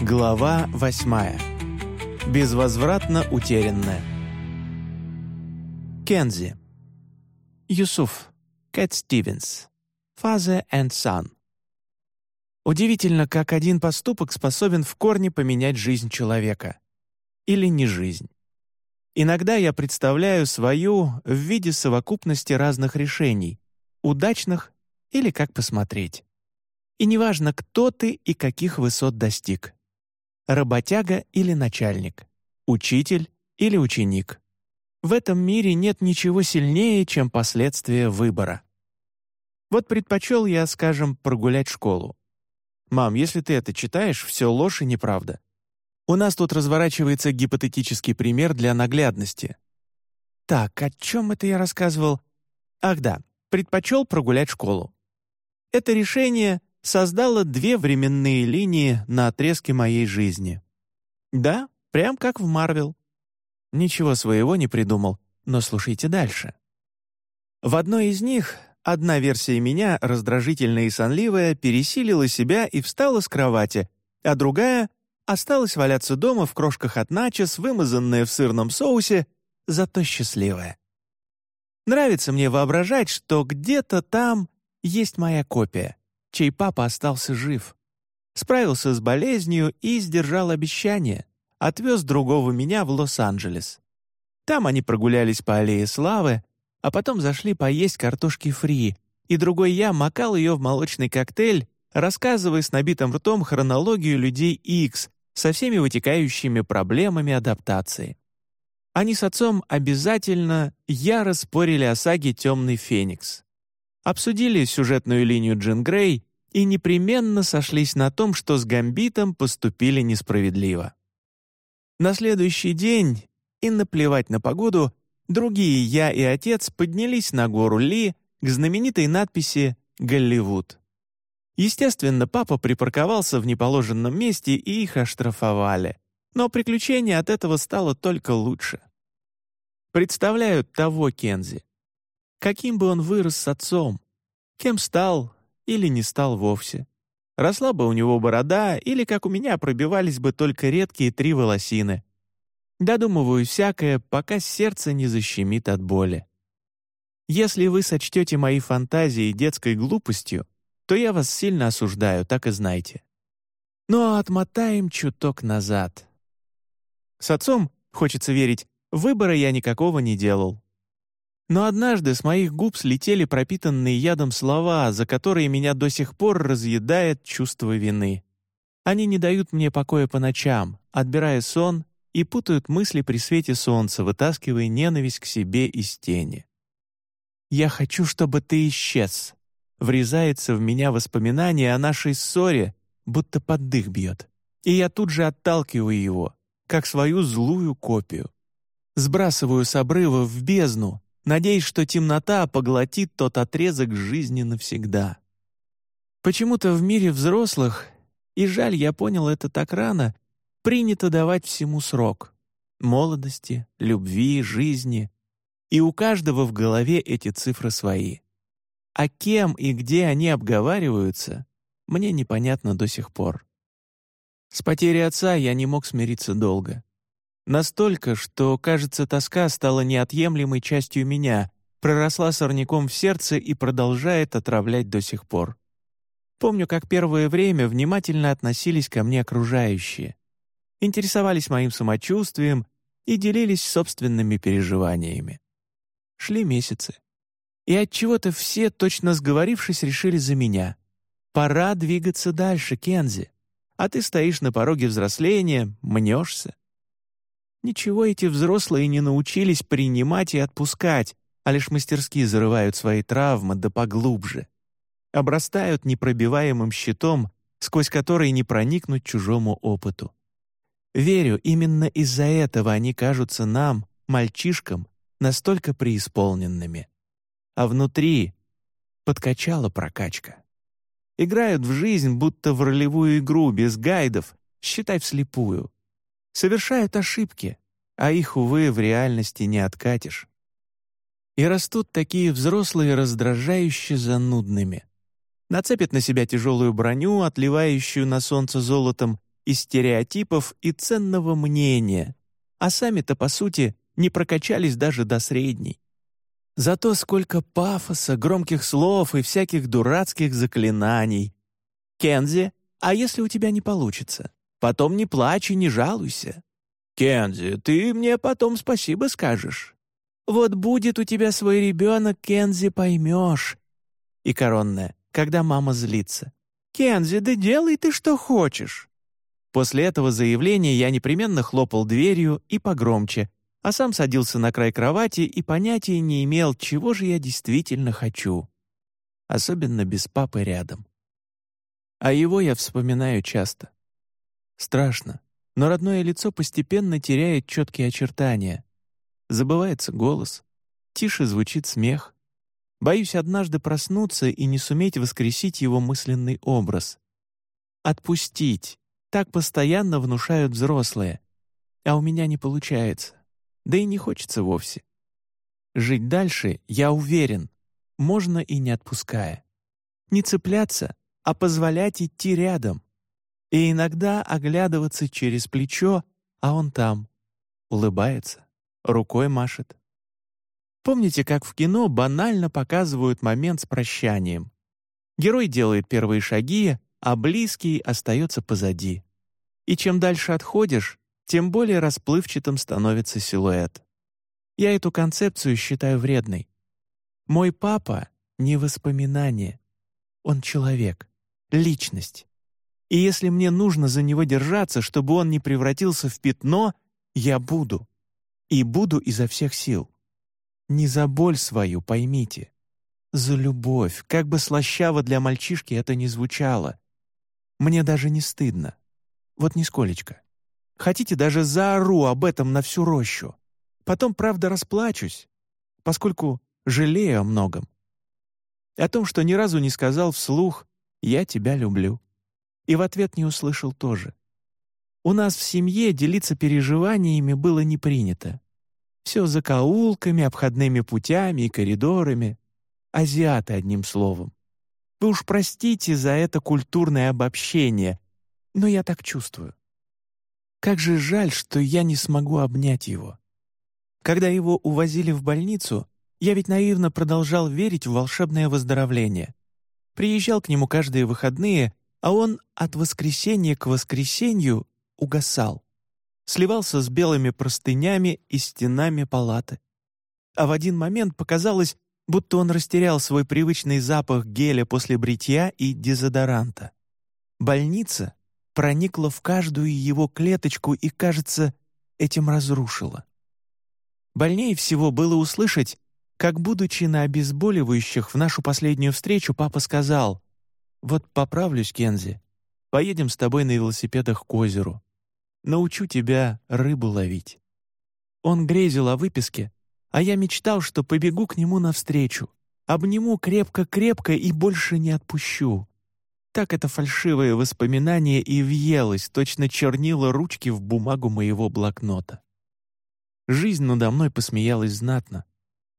Глава восьмая. Безвозвратно утерянная. Кензи. Юсуф. Кэт Стивенс. Father and Son. Удивительно, как один поступок способен в корне поменять жизнь человека. Или не жизнь. Иногда я представляю свою в виде совокупности разных решений, удачных или как посмотреть. И неважно, кто ты и каких высот достиг. Работяга или начальник, учитель или ученик. В этом мире нет ничего сильнее, чем последствия выбора. Вот предпочел я, скажем, прогулять школу. «Мам, если ты это читаешь, все ложь и неправда. У нас тут разворачивается гипотетический пример для наглядности. Так, о чем это я рассказывал? Ах да, предпочел прогулять школу. Это решение создало две временные линии на отрезке моей жизни. Да, прям как в Марвел. Ничего своего не придумал, но слушайте дальше. В одной из них одна версия меня, раздражительная и сонливая, пересилила себя и встала с кровати, а другая осталась валяться дома в крошках от начос, вымазанная в сырном соусе, зато счастливая. Нравится мне воображать, что где-то там есть моя копия, чей папа остался жив. Справился с болезнью и сдержал обещание. Отвез другого меня в Лос-Анджелес. Там они прогулялись по аллее славы, а потом зашли поесть картошки фри, и другой я макал ее в молочный коктейль, рассказывая с набитым ртом хронологию людей X, со всеми вытекающими проблемами адаптации. Они с отцом обязательно яро спорили о саге «Темный феникс». Обсудили сюжетную линию Джин Грей и непременно сошлись на том, что с Гамбитом поступили несправедливо. На следующий день, и наплевать на погоду, другие я и отец поднялись на гору Ли к знаменитой надписи «Голливуд». Естественно, папа припарковался в неположенном месте и их оштрафовали. Но приключение от этого стало только лучше. Представляю того Кензи. Каким бы он вырос с отцом, кем стал или не стал вовсе. Росла бы у него борода, или, как у меня, пробивались бы только редкие три волосины. Додумываю всякое, пока сердце не защемит от боли. Если вы сочтете мои фантазии детской глупостью, то я вас сильно осуждаю, так и знайте. Но отмотаем чуток назад. С отцом, хочется верить, выбора я никакого не делал. Но однажды с моих губ слетели пропитанные ядом слова, за которые меня до сих пор разъедает чувство вины. Они не дают мне покоя по ночам, отбирая сон и путают мысли при свете солнца, вытаскивая ненависть к себе из тени. «Я хочу, чтобы ты исчез», Врезается в меня воспоминание о нашей ссоре, будто под дых бьет. И я тут же отталкиваю его, как свою злую копию. Сбрасываю с обрыва в бездну, надеясь, что темнота поглотит тот отрезок жизни навсегда. Почему-то в мире взрослых, и жаль, я понял это так рано, принято давать всему срок — молодости, любви, жизни. И у каждого в голове эти цифры свои — а кем и где они обговариваются, мне непонятно до сих пор. С потерей отца я не мог смириться долго. Настолько, что, кажется, тоска стала неотъемлемой частью меня, проросла сорняком в сердце и продолжает отравлять до сих пор. Помню, как первое время внимательно относились ко мне окружающие, интересовались моим самочувствием и делились собственными переживаниями. Шли месяцы. И от чего то все, точно сговорившись, решили за меня. «Пора двигаться дальше, Кензи. А ты стоишь на пороге взросления, мнешься». Ничего эти взрослые не научились принимать и отпускать, а лишь мастерски зарывают свои травмы да поглубже. Обрастают непробиваемым щитом, сквозь который не проникнуть чужому опыту. Верю, именно из-за этого они кажутся нам, мальчишкам, настолько преисполненными а внутри подкачала прокачка. Играют в жизнь, будто в ролевую игру, без гайдов, считай вслепую. Совершают ошибки, а их, увы, в реальности не откатишь. И растут такие взрослые, раздражающе занудными. Нацепят на себя тяжелую броню, отливающую на солнце золотом, из стереотипов и ценного мнения, а сами-то, по сути, не прокачались даже до средней. Зато сколько пафоса, громких слов и всяких дурацких заклинаний. «Кензи, а если у тебя не получится? Потом не плачь и не жалуйся. Кензи, ты мне потом спасибо скажешь. Вот будет у тебя свой ребенок, Кензи, поймешь». И коронная, когда мама злится. «Кензи, да делай ты что хочешь». После этого заявления я непременно хлопал дверью и погромче, а сам садился на край кровати и понятия не имел, чего же я действительно хочу. Особенно без папы рядом. А его я вспоминаю часто. Страшно, но родное лицо постепенно теряет четкие очертания. Забывается голос, тише звучит смех. Боюсь однажды проснуться и не суметь воскресить его мысленный образ. Отпустить. Так постоянно внушают взрослые. А у меня не получается да и не хочется вовсе. Жить дальше, я уверен, можно и не отпуская. Не цепляться, а позволять идти рядом. И иногда оглядываться через плечо, а он там. Улыбается, рукой машет. Помните, как в кино банально показывают момент с прощанием? Герой делает первые шаги, а близкий остается позади. И чем дальше отходишь, тем более расплывчатым становится силуэт. Я эту концепцию считаю вредной. Мой папа — не воспоминание. Он человек, личность. И если мне нужно за него держаться, чтобы он не превратился в пятно, я буду. И буду изо всех сил. Не за боль свою, поймите. За любовь, как бы слащаво для мальчишки это ни звучало. Мне даже не стыдно. Вот нисколечко. Хотите, даже заору об этом на всю рощу. Потом, правда, расплачусь, поскольку жалею о многом. О том, что ни разу не сказал вслух «я тебя люблю». И в ответ не услышал тоже. У нас в семье делиться переживаниями было не принято. Все закоулками, обходными путями и коридорами. Азиаты, одним словом. Вы уж простите за это культурное обобщение, но я так чувствую. Как же жаль, что я не смогу обнять его. Когда его увозили в больницу, я ведь наивно продолжал верить в волшебное выздоровление. Приезжал к нему каждые выходные, а он от воскресенья к воскресенью угасал. Сливался с белыми простынями и стенами палаты. А в один момент показалось, будто он растерял свой привычный запах геля после бритья и дезодоранта. Больница проникла в каждую его клеточку и, кажется, этим разрушила. Больнее всего было услышать, как, будучи на обезболивающих в нашу последнюю встречу, папа сказал, «Вот поправлюсь, Кензи, поедем с тобой на велосипедах к озеру. Научу тебя рыбу ловить». Он грезил о выписке, а я мечтал, что побегу к нему навстречу, обниму крепко-крепко и больше не отпущу. Так это фальшивое воспоминание и въелось, точно чернила ручки в бумагу моего блокнота. Жизнь надо мной посмеялась знатно,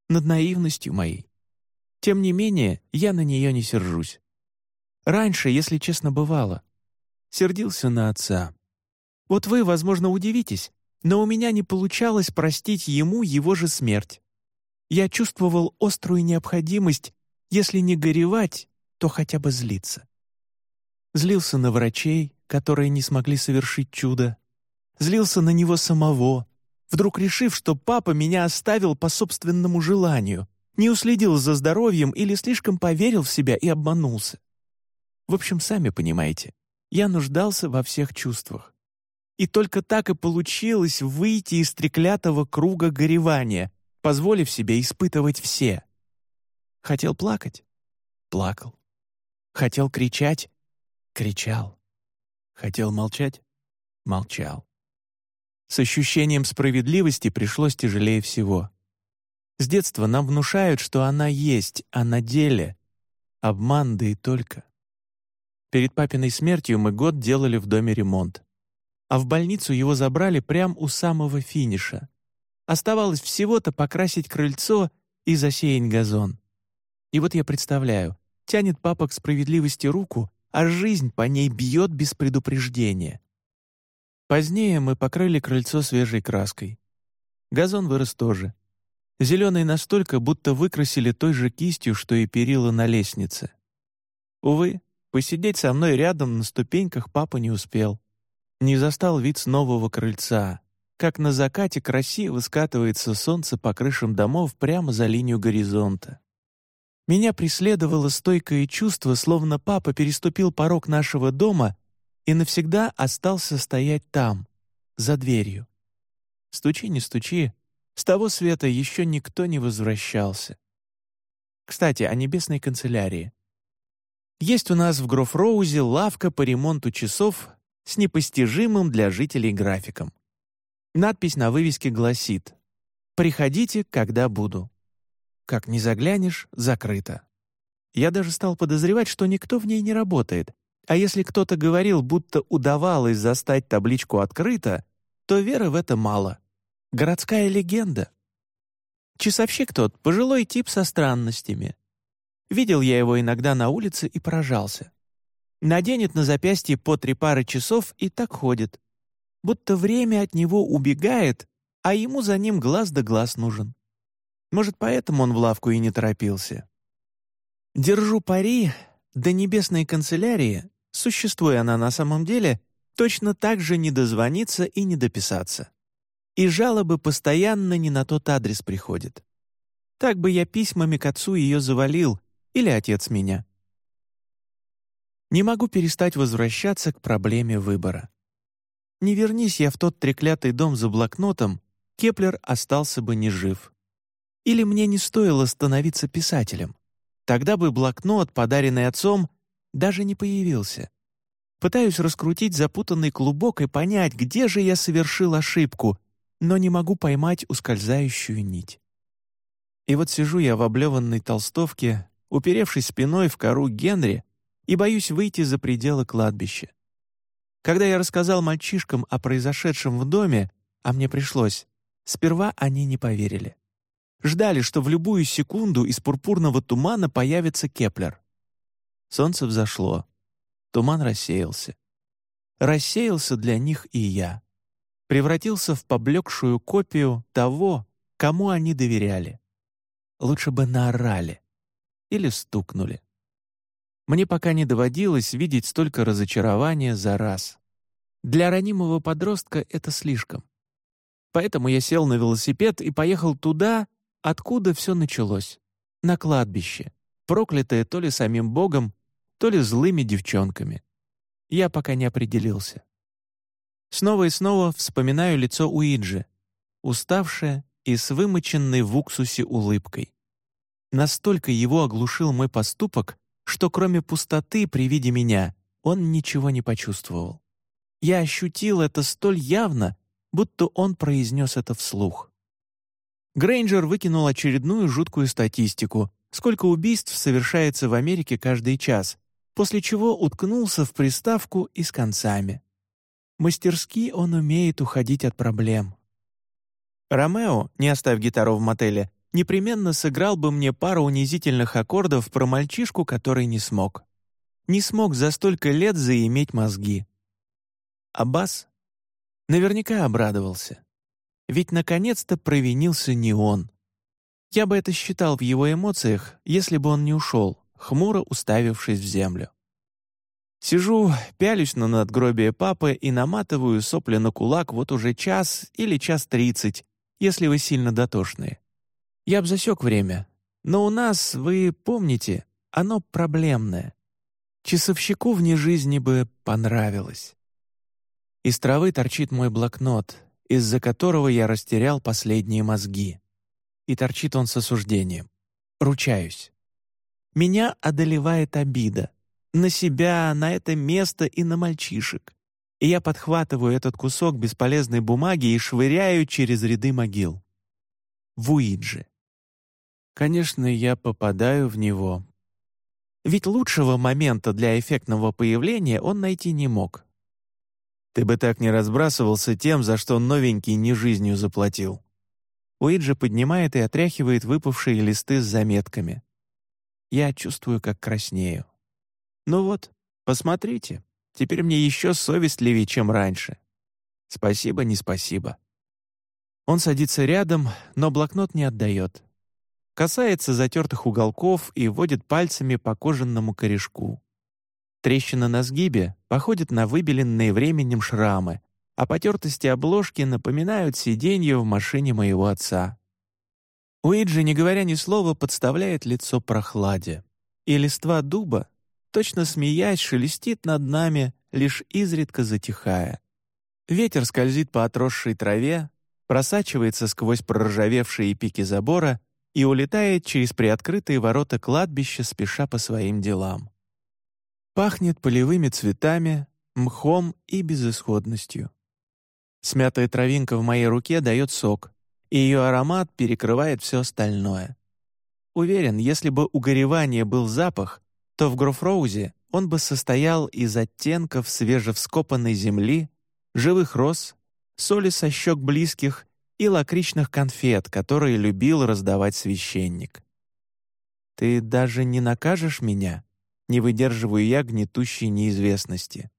над наивностью моей. Тем не менее, я на нее не сержусь. Раньше, если честно, бывало. Сердился на отца. Вот вы, возможно, удивитесь, но у меня не получалось простить ему его же смерть. Я чувствовал острую необходимость, если не горевать, то хотя бы злиться. Злился на врачей, которые не смогли совершить чудо. Злился на него самого, вдруг решив, что папа меня оставил по собственному желанию, не уследил за здоровьем или слишком поверил в себя и обманулся. В общем, сами понимаете, я нуждался во всех чувствах. И только так и получилось выйти из треклятого круга горевания, позволив себе испытывать все. Хотел плакать — плакал. Хотел кричать Кричал. Хотел молчать? Молчал. С ощущением справедливости пришлось тяжелее всего. С детства нам внушают, что она есть, а на деле — обман, да и только. Перед папиной смертью мы год делали в доме ремонт. А в больницу его забрали прямо у самого финиша. Оставалось всего-то покрасить крыльцо и засеять газон. И вот я представляю, тянет папа к справедливости руку, а жизнь по ней бьет без предупреждения. Позднее мы покрыли крыльцо свежей краской. Газон вырос тоже. Зеленый настолько, будто выкрасили той же кистью, что и перила на лестнице. Увы, посидеть со мной рядом на ступеньках папа не успел. Не застал вид с нового крыльца, как на закате красиво скатывается солнце по крышам домов прямо за линию горизонта. Меня преследовало стойкое чувство, словно папа переступил порог нашего дома и навсегда остался стоять там, за дверью. Стучи, не стучи, с того света еще никто не возвращался. Кстати, о небесной канцелярии. Есть у нас в Грофроузе лавка по ремонту часов с непостижимым для жителей графиком. Надпись на вывеске гласит «Приходите, когда буду». Как не заглянешь, закрыто. Я даже стал подозревать, что никто в ней не работает. А если кто-то говорил, будто удавалось застать табличку «Открыто», то веры в это мало. Городская легенда. Часовщик тот — пожилой тип со странностями. Видел я его иногда на улице и поражался. Наденет на запястье по три пары часов и так ходит. Будто время от него убегает, а ему за ним глаз да глаз нужен. Может, поэтому он в лавку и не торопился. Держу пари, до небесной канцелярии, существуя она на самом деле, точно так же не дозвониться и не дописаться. И жалобы постоянно не на тот адрес приходят. Так бы я письмами к отцу ее завалил, или отец меня. Не могу перестать возвращаться к проблеме выбора. Не вернись я в тот треклятый дом за блокнотом, Кеплер остался бы не жив. Или мне не стоило становиться писателем. Тогда бы блокнот, подаренный отцом, даже не появился. Пытаюсь раскрутить запутанный клубок и понять, где же я совершил ошибку, но не могу поймать ускользающую нить. И вот сижу я в облеванной толстовке, уперевшись спиной в кору Генри, и боюсь выйти за пределы кладбища. Когда я рассказал мальчишкам о произошедшем в доме, а мне пришлось, сперва они не поверили. Ждали, что в любую секунду из пурпурного тумана появится Кеплер. Солнце взошло. Туман рассеялся. Рассеялся для них и я. Превратился в поблекшую копию того, кому они доверяли. Лучше бы наорали. Или стукнули. Мне пока не доводилось видеть столько разочарования за раз. Для ранимого подростка это слишком. Поэтому я сел на велосипед и поехал туда, Откуда все началось? На кладбище, проклятое то ли самим Богом, то ли злыми девчонками. Я пока не определился. Снова и снова вспоминаю лицо Уиджи, уставшее и с вымоченной в уксусе улыбкой. Настолько его оглушил мой поступок, что кроме пустоты при виде меня он ничего не почувствовал. Я ощутил это столь явно, будто он произнес это вслух. Грейнджер выкинул очередную жуткую статистику, сколько убийств совершается в Америке каждый час, после чего уткнулся в приставку и с концами. Мастерски он умеет уходить от проблем. Ромео, не оставь гитару в мотеле, непременно сыграл бы мне пару унизительных аккордов про мальчишку, который не смог. Не смог за столько лет заиметь мозги. А бас наверняка обрадовался. Ведь наконец-то провинился не он. Я бы это считал в его эмоциях, если бы он не ушел, хмуро уставившись в землю. Сижу, пялюсь на надгробие папы и наматываю сопли на кулак вот уже час или час тридцать, если вы сильно дотошные. Я б засек время, но у нас, вы помните, оно проблемное. Часовщику вне жизни бы понравилось. Из травы торчит мой блокнот, из-за которого я растерял последние мозги. И торчит он с осуждением. Ручаюсь. Меня одолевает обида. На себя, на это место и на мальчишек. И я подхватываю этот кусок бесполезной бумаги и швыряю через ряды могил. Вуиджи. Конечно, я попадаю в него. Ведь лучшего момента для эффектного появления он найти не мог. Ты бы так не разбрасывался тем, за что новенький не жизнью заплатил». Уиджи поднимает и отряхивает выпавшие листы с заметками. Я чувствую, как краснею. «Ну вот, посмотрите, теперь мне еще совестливее, чем раньше. Спасибо, не спасибо. Он садится рядом, но блокнот не отдает. Касается затертых уголков и водит пальцами по кожаному корешку. Трещина на сгибе походит на выбеленные временем шрамы, а потертости обложки напоминают сиденье в машине моего отца. Уиджи, не говоря ни слова, подставляет лицо прохладе, и листва дуба, точно смеясь, шелестит над нами, лишь изредка затихая. Ветер скользит по отросшей траве, просачивается сквозь проржавевшие пики забора и улетает через приоткрытые ворота кладбища, спеша по своим делам. Пахнет полевыми цветами, мхом и безысходностью. Смятая травинка в моей руке дает сок, и ее аромат перекрывает все остальное. Уверен, если бы у горевания был запах, то в Грофроузе он бы состоял из оттенков свежевскопанной земли, живых роз, соли со щек близких и лакричных конфет, которые любил раздавать священник. «Ты даже не накажешь меня?» Не выдерживаю я гнетущей неизвестности.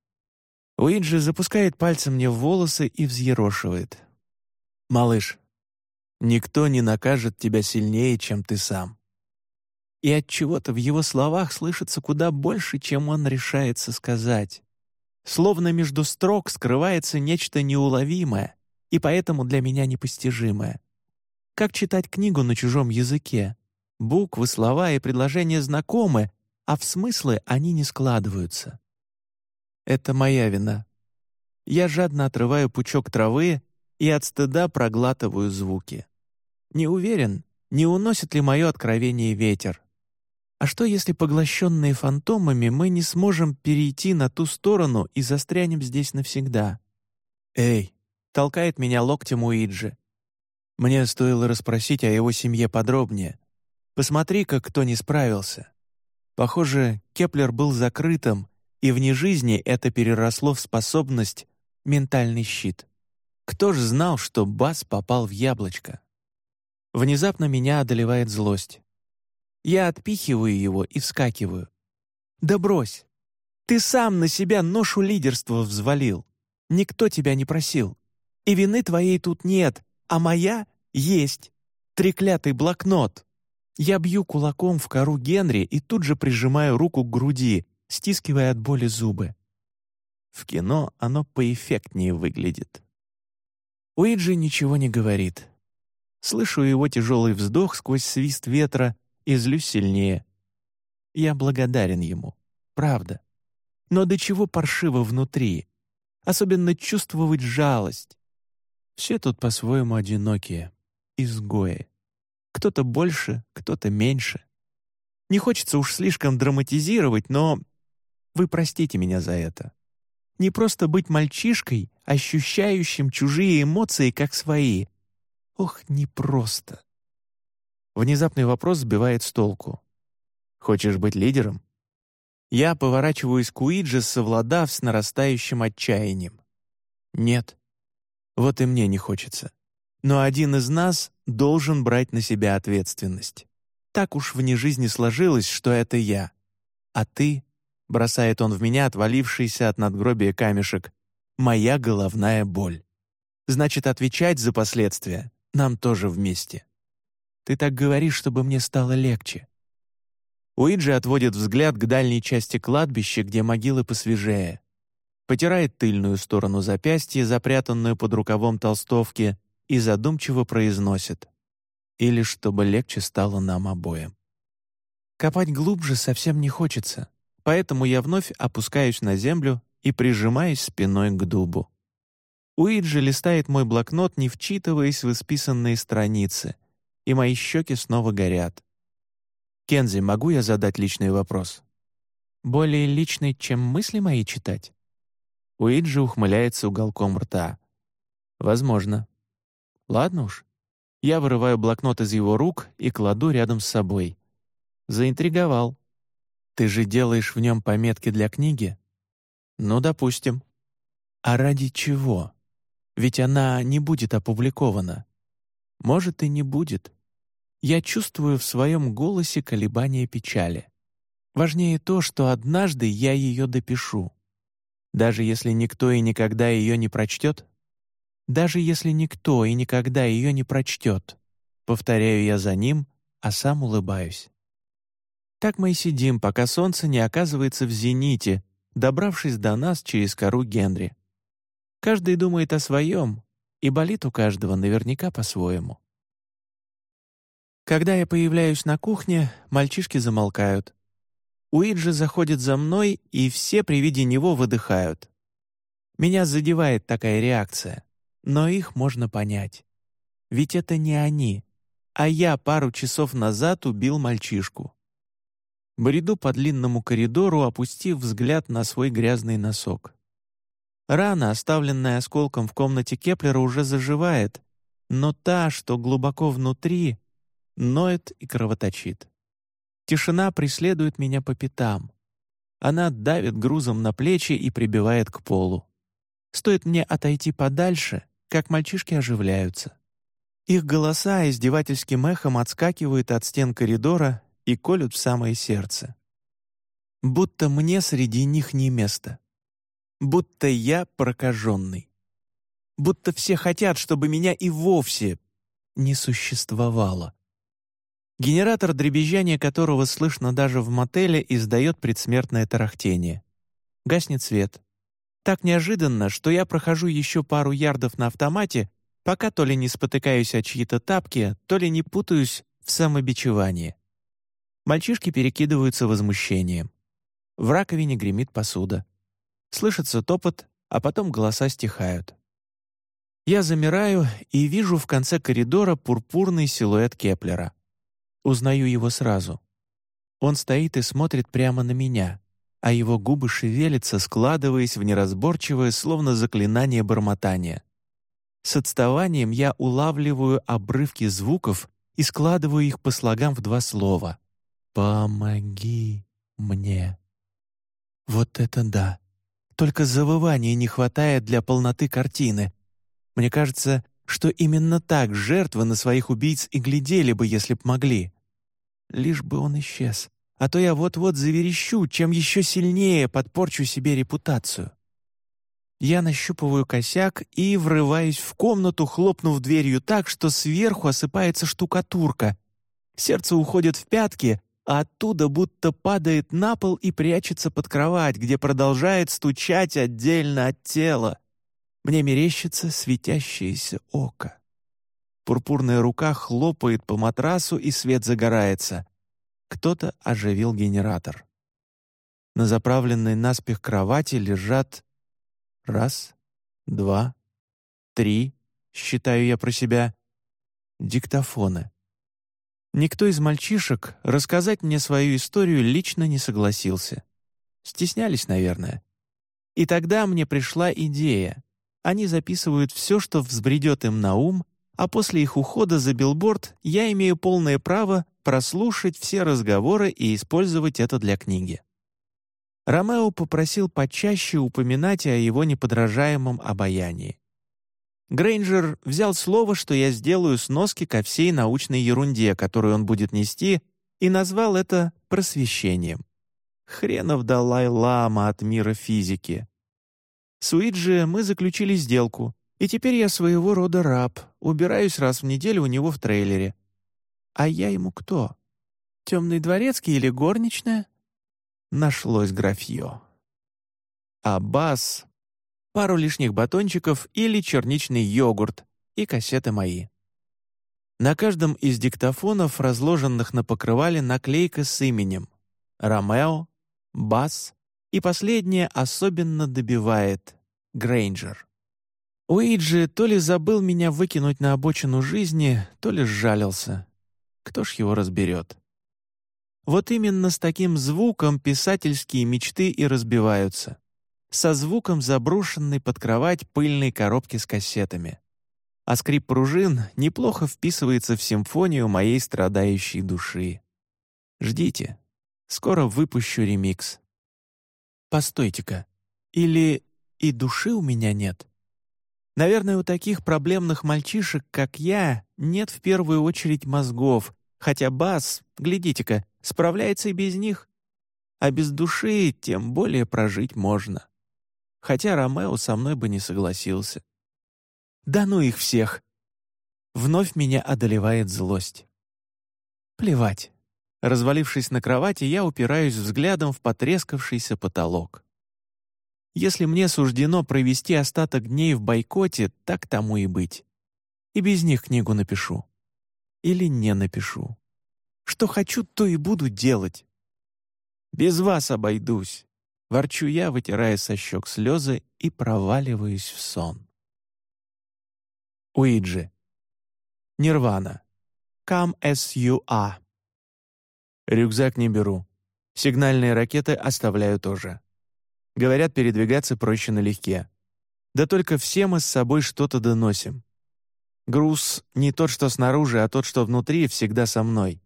Уиджи запускает пальцем мне в волосы и взъерошивает. «Малыш, никто не накажет тебя сильнее, чем ты сам». И от чего-то в его словах слышится куда больше, чем он решается сказать. Словно между строк скрывается нечто неуловимое и поэтому для меня непостижимое. Как читать книгу на чужом языке? Буквы, слова и предложения знакомы, а в смыслы они не складываются. Это моя вина. Я жадно отрываю пучок травы и от стыда проглатываю звуки. Не уверен, не уносит ли мое откровение ветер. А что, если, поглощенные фантомами, мы не сможем перейти на ту сторону и застрянем здесь навсегда? «Эй!» — толкает меня локтем Уиджи. Мне стоило расспросить о его семье подробнее. Посмотри-ка, кто не справился. Похоже, Кеплер был закрытым, и вне жизни это переросло в способность ментальный щит. Кто ж знал, что Бас попал в яблочко? Внезапно меня одолевает злость. Я отпихиваю его и вскакиваю. «Да брось! Ты сам на себя ношу лидерства взвалил. Никто тебя не просил. И вины твоей тут нет, а моя есть. Треклятый блокнот!» Я бью кулаком в кору Генри и тут же прижимаю руку к груди, стискивая от боли зубы. В кино оно поэффектнее выглядит. Уиджи ничего не говорит. Слышу его тяжелый вздох сквозь свист ветра и злюсь сильнее. Я благодарен ему, правда. Но до чего паршиво внутри. Особенно чувствовать жалость. Все тут по-своему одинокие, изгои. Кто-то больше, кто-то меньше. Не хочется уж слишком драматизировать, но вы простите меня за это. Не просто быть мальчишкой, ощущающим чужие эмоции как свои. Ох, непросто. Внезапный вопрос сбивает с толку. «Хочешь быть лидером?» Я поворачиваюсь к Уиджи, совладав с нарастающим отчаянием. «Нет». Вот и мне не хочется. Но один из нас должен брать на себя ответственность. Так уж вне жизни сложилось, что это я. А ты бросает он в меня отвалившийся от надгробия камешек, моя головная боль. Значит, отвечать за последствия нам тоже вместе. Ты так говоришь, чтобы мне стало легче. Уиджи отводит взгляд к дальней части кладбища, где могилы посвежее. Потирает тыльную сторону запястья, запрятанную под рукавом толстовки, и задумчиво произносит. Или чтобы легче стало нам обоим. Копать глубже совсем не хочется поэтому я вновь опускаюсь на землю и прижимаюсь спиной к дубу. Уиджи листает мой блокнот, не вчитываясь в исписанные страницы, и мои щеки снова горят. «Кензи, могу я задать личный вопрос?» «Более личный, чем мысли мои читать?» Уиджи ухмыляется уголком рта. «Возможно». «Ладно уж». Я вырываю блокнот из его рук и кладу рядом с собой. Заинтриговал. Ты же делаешь в нем пометки для книги? Ну, допустим. А ради чего? Ведь она не будет опубликована. Может, и не будет. Я чувствую в своем голосе колебания печали. Важнее то, что однажды я ее допишу. Даже если никто и никогда ее не прочтет, даже если никто и никогда ее не прочтет. Повторяю я за ним, а сам улыбаюсь. Так мы и сидим, пока солнце не оказывается в зените, добравшись до нас через кору Генри. Каждый думает о своем, и болит у каждого наверняка по-своему. Когда я появляюсь на кухне, мальчишки замолкают. Уиджи заходит за мной, и все при виде него выдыхают. Меня задевает такая реакция, но их можно понять. Ведь это не они, а я пару часов назад убил мальчишку. Бреду по длинному коридору, опустив взгляд на свой грязный носок. Рана, оставленная осколком в комнате Кеплера, уже заживает, но та, что глубоко внутри, ноет и кровоточит. Тишина преследует меня по пятам. Она давит грузом на плечи и прибивает к полу. Стоит мне отойти подальше, как мальчишки оживляются. Их голоса издевательским эхом отскакивают от стен коридора и колют в самое сердце. Будто мне среди них не место. Будто я прокаженный. Будто все хотят, чтобы меня и вовсе не существовало. Генератор дребезжания которого слышно даже в мотеле издает предсмертное тарахтение. Гаснет свет. Так неожиданно, что я прохожу еще пару ярдов на автомате, пока то ли не спотыкаюсь о чьи-то тапки, то ли не путаюсь в самобичевании. Мальчишки перекидываются возмущением. В раковине гремит посуда. Слышится топот, а потом голоса стихают. Я замираю и вижу в конце коридора пурпурный силуэт Кеплера. Узнаю его сразу. Он стоит и смотрит прямо на меня, а его губы шевелятся, складываясь в неразборчивое, словно заклинание бормотания. С отставанием я улавливаю обрывки звуков и складываю их по слогам в два слова. «Помоги мне». Вот это да! Только завывания не хватает для полноты картины. Мне кажется, что именно так жертвы на своих убийц и глядели бы, если б могли. Лишь бы он исчез, а то я вот-вот заверещу, чем еще сильнее подпорчу себе репутацию. Я нащупываю косяк и врываюсь в комнату, хлопнув дверью так, что сверху осыпается штукатурка. Сердце уходит в пятки, а оттуда будто падает на пол и прячется под кровать, где продолжает стучать отдельно от тела. Мне мерещится светящееся око. Пурпурная рука хлопает по матрасу, и свет загорается. Кто-то оживил генератор. На заправленной наспех кровати лежат раз, два, три, считаю я про себя, диктофоны. Никто из мальчишек рассказать мне свою историю лично не согласился. Стеснялись, наверное. И тогда мне пришла идея. Они записывают все, что взбредет им на ум, а после их ухода за билборд я имею полное право прослушать все разговоры и использовать это для книги. Ромео попросил почаще упоминать о его неподражаемом обаянии. Грейнджер взял слово, что я сделаю сноски ко всей научной ерунде, которую он будет нести, и назвал это просвещением. Хренов Далай-Лама от мира физики. С Уиджи мы заключили сделку, и теперь я своего рода раб, убираюсь раз в неделю у него в трейлере. А я ему кто? Темный дворецкий или горничная? Нашлось графье. А бас пару лишних батончиков или черничный йогурт и кассеты мои. На каждом из диктофонов, разложенных на покрывале, наклейка с именем «Ромео», «Бас» и последнее особенно добивает «Грейнджер». Уиджи то ли забыл меня выкинуть на обочину жизни, то ли сжалился. Кто ж его разберет? Вот именно с таким звуком писательские мечты и разбиваются со звуком заброшенной под кровать пыльной коробки с кассетами. А скрип пружин неплохо вписывается в симфонию моей страдающей души. Ждите, скоро выпущу ремикс. Постойте-ка, или и души у меня нет? Наверное, у таких проблемных мальчишек, как я, нет в первую очередь мозгов, хотя бас, глядите-ка, справляется и без них. А без души тем более прожить можно хотя Ромео со мной бы не согласился. Да ну их всех! Вновь меня одолевает злость. Плевать. Развалившись на кровати, я упираюсь взглядом в потрескавшийся потолок. Если мне суждено провести остаток дней в бойкоте, так тому и быть. И без них книгу напишу. Или не напишу. Что хочу, то и буду делать. Без вас обойдусь. Ворчу я, вытирая со щек слезы и проваливаюсь в сон. Уиджи. Нирвана. Come as you are. Рюкзак не беру. Сигнальные ракеты оставляю тоже. Говорят, передвигаться проще налегке. Да только все мы с собой что-то доносим. Груз не тот, что снаружи, а тот, что внутри, всегда со мной.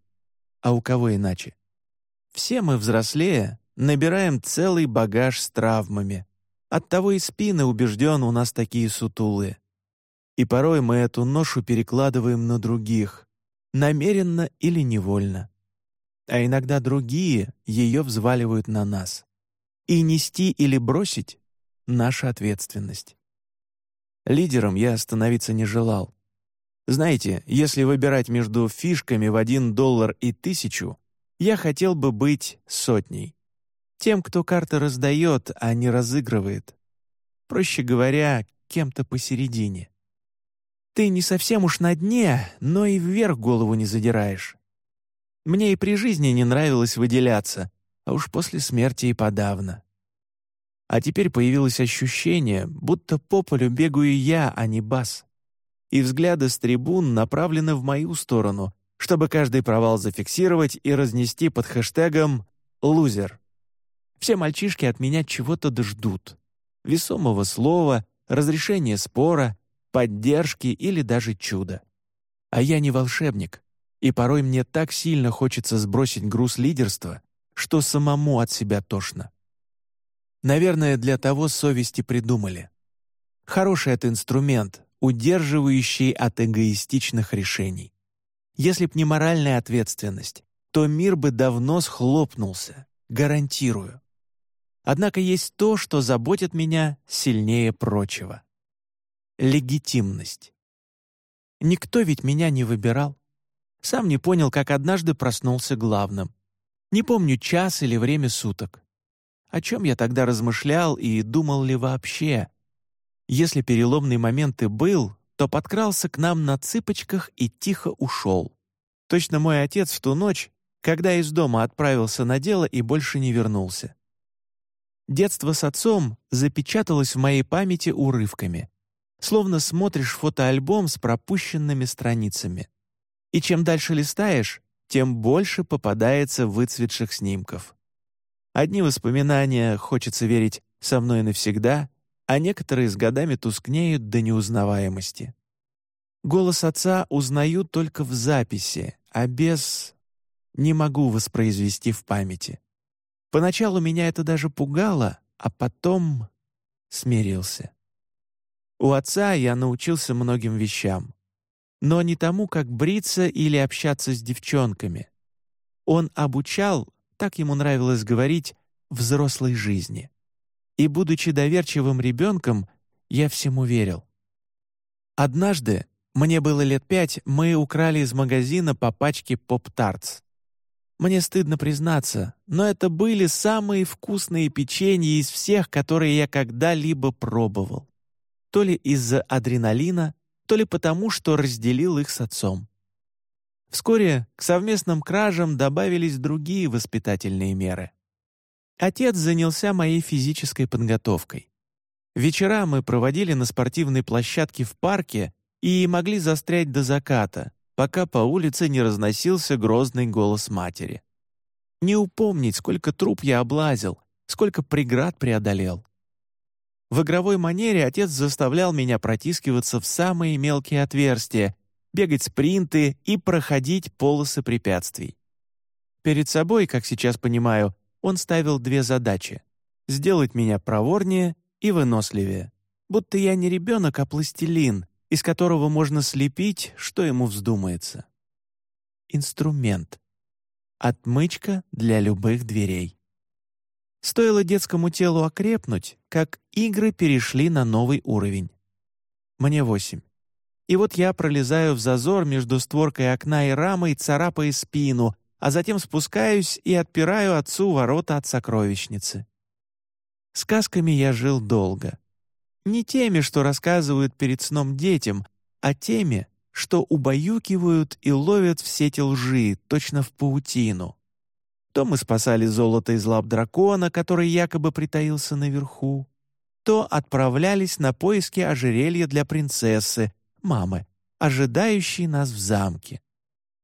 А у кого иначе? Все мы, взрослее, набираем целый багаж с травмами. Оттого и спины, убежден, у нас такие сутулые. И порой мы эту ношу перекладываем на других, намеренно или невольно. А иногда другие ее взваливают на нас. И нести или бросить — наша ответственность. Лидером я становиться не желал. Знаете, если выбирать между фишками в один доллар и тысячу, я хотел бы быть сотней. Тем, кто карты раздает, а не разыгрывает. Проще говоря, кем-то посередине. Ты не совсем уж на дне, но и вверх голову не задираешь. Мне и при жизни не нравилось выделяться, а уж после смерти и подавно. А теперь появилось ощущение, будто по полю бегаю я, а не бас. И взгляды с трибун направлены в мою сторону, чтобы каждый провал зафиксировать и разнести под хэштегом «лузер». Все мальчишки от меня чего-то дождут. Весомого слова, разрешения спора, поддержки или даже чуда. А я не волшебник, и порой мне так сильно хочется сбросить груз лидерства, что самому от себя тошно. Наверное, для того совести придумали. Хороший это инструмент, удерживающий от эгоистичных решений. Если б не моральная ответственность, то мир бы давно схлопнулся, гарантирую. Однако есть то, что заботит меня сильнее прочего. Легитимность. Никто ведь меня не выбирал. Сам не понял, как однажды проснулся главным. Не помню час или время суток. О чем я тогда размышлял и думал ли вообще? Если переломный момент и был, то подкрался к нам на цыпочках и тихо ушел. Точно мой отец в ту ночь, когда из дома отправился на дело и больше не вернулся. Детство с отцом запечаталось в моей памяти урывками, словно смотришь фотоальбом с пропущенными страницами. И чем дальше листаешь, тем больше попадается выцветших снимков. Одни воспоминания, хочется верить, со мной навсегда, а некоторые с годами тускнеют до неузнаваемости. Голос отца узнаю только в записи, а без... не могу воспроизвести в памяти. Поначалу меня это даже пугало, а потом смирился. У отца я научился многим вещам но не тому, как бриться или общаться с девчонками. Он обучал, так ему нравилось говорить, взрослой жизни. И, будучи доверчивым ребенком, я всему верил. Однажды, мне было лет пять, мы украли из магазина по пачке поп-тартс. Мне стыдно признаться, но это были самые вкусные печенья из всех, которые я когда-либо пробовал. То ли из-за адреналина, то ли потому, что разделил их с отцом. Вскоре к совместным кражам добавились другие воспитательные меры. Отец занялся моей физической подготовкой. Вечера мы проводили на спортивной площадке в парке и могли застрять до заката, пока по улице не разносился грозный голос матери. Не упомнить, сколько труп я облазил, сколько преград преодолел. В игровой манере отец заставлял меня протискиваться в самые мелкие отверстия, бегать спринты и проходить полосы препятствий. Перед собой, как сейчас понимаю, он ставил две задачи — сделать меня проворнее и выносливее, будто я не ребенок, а пластилин, из которого можно слепить, что ему вздумается. Инструмент. Отмычка для любых дверей. Стоило детскому телу окрепнуть, как игры перешли на новый уровень. Мне восемь. И вот я пролезаю в зазор между створкой окна и рамой, царапая спину, а затем спускаюсь и отпираю отцу ворота от сокровищницы. Сказками я жил долго. Не теми, что рассказывают перед сном детям, а теми, что убаюкивают и ловят в сети лжи, точно в паутину. То мы спасали золото из лап дракона, который якобы притаился наверху, то отправлялись на поиски ожерелья для принцессы, мамы, ожидающей нас в замке.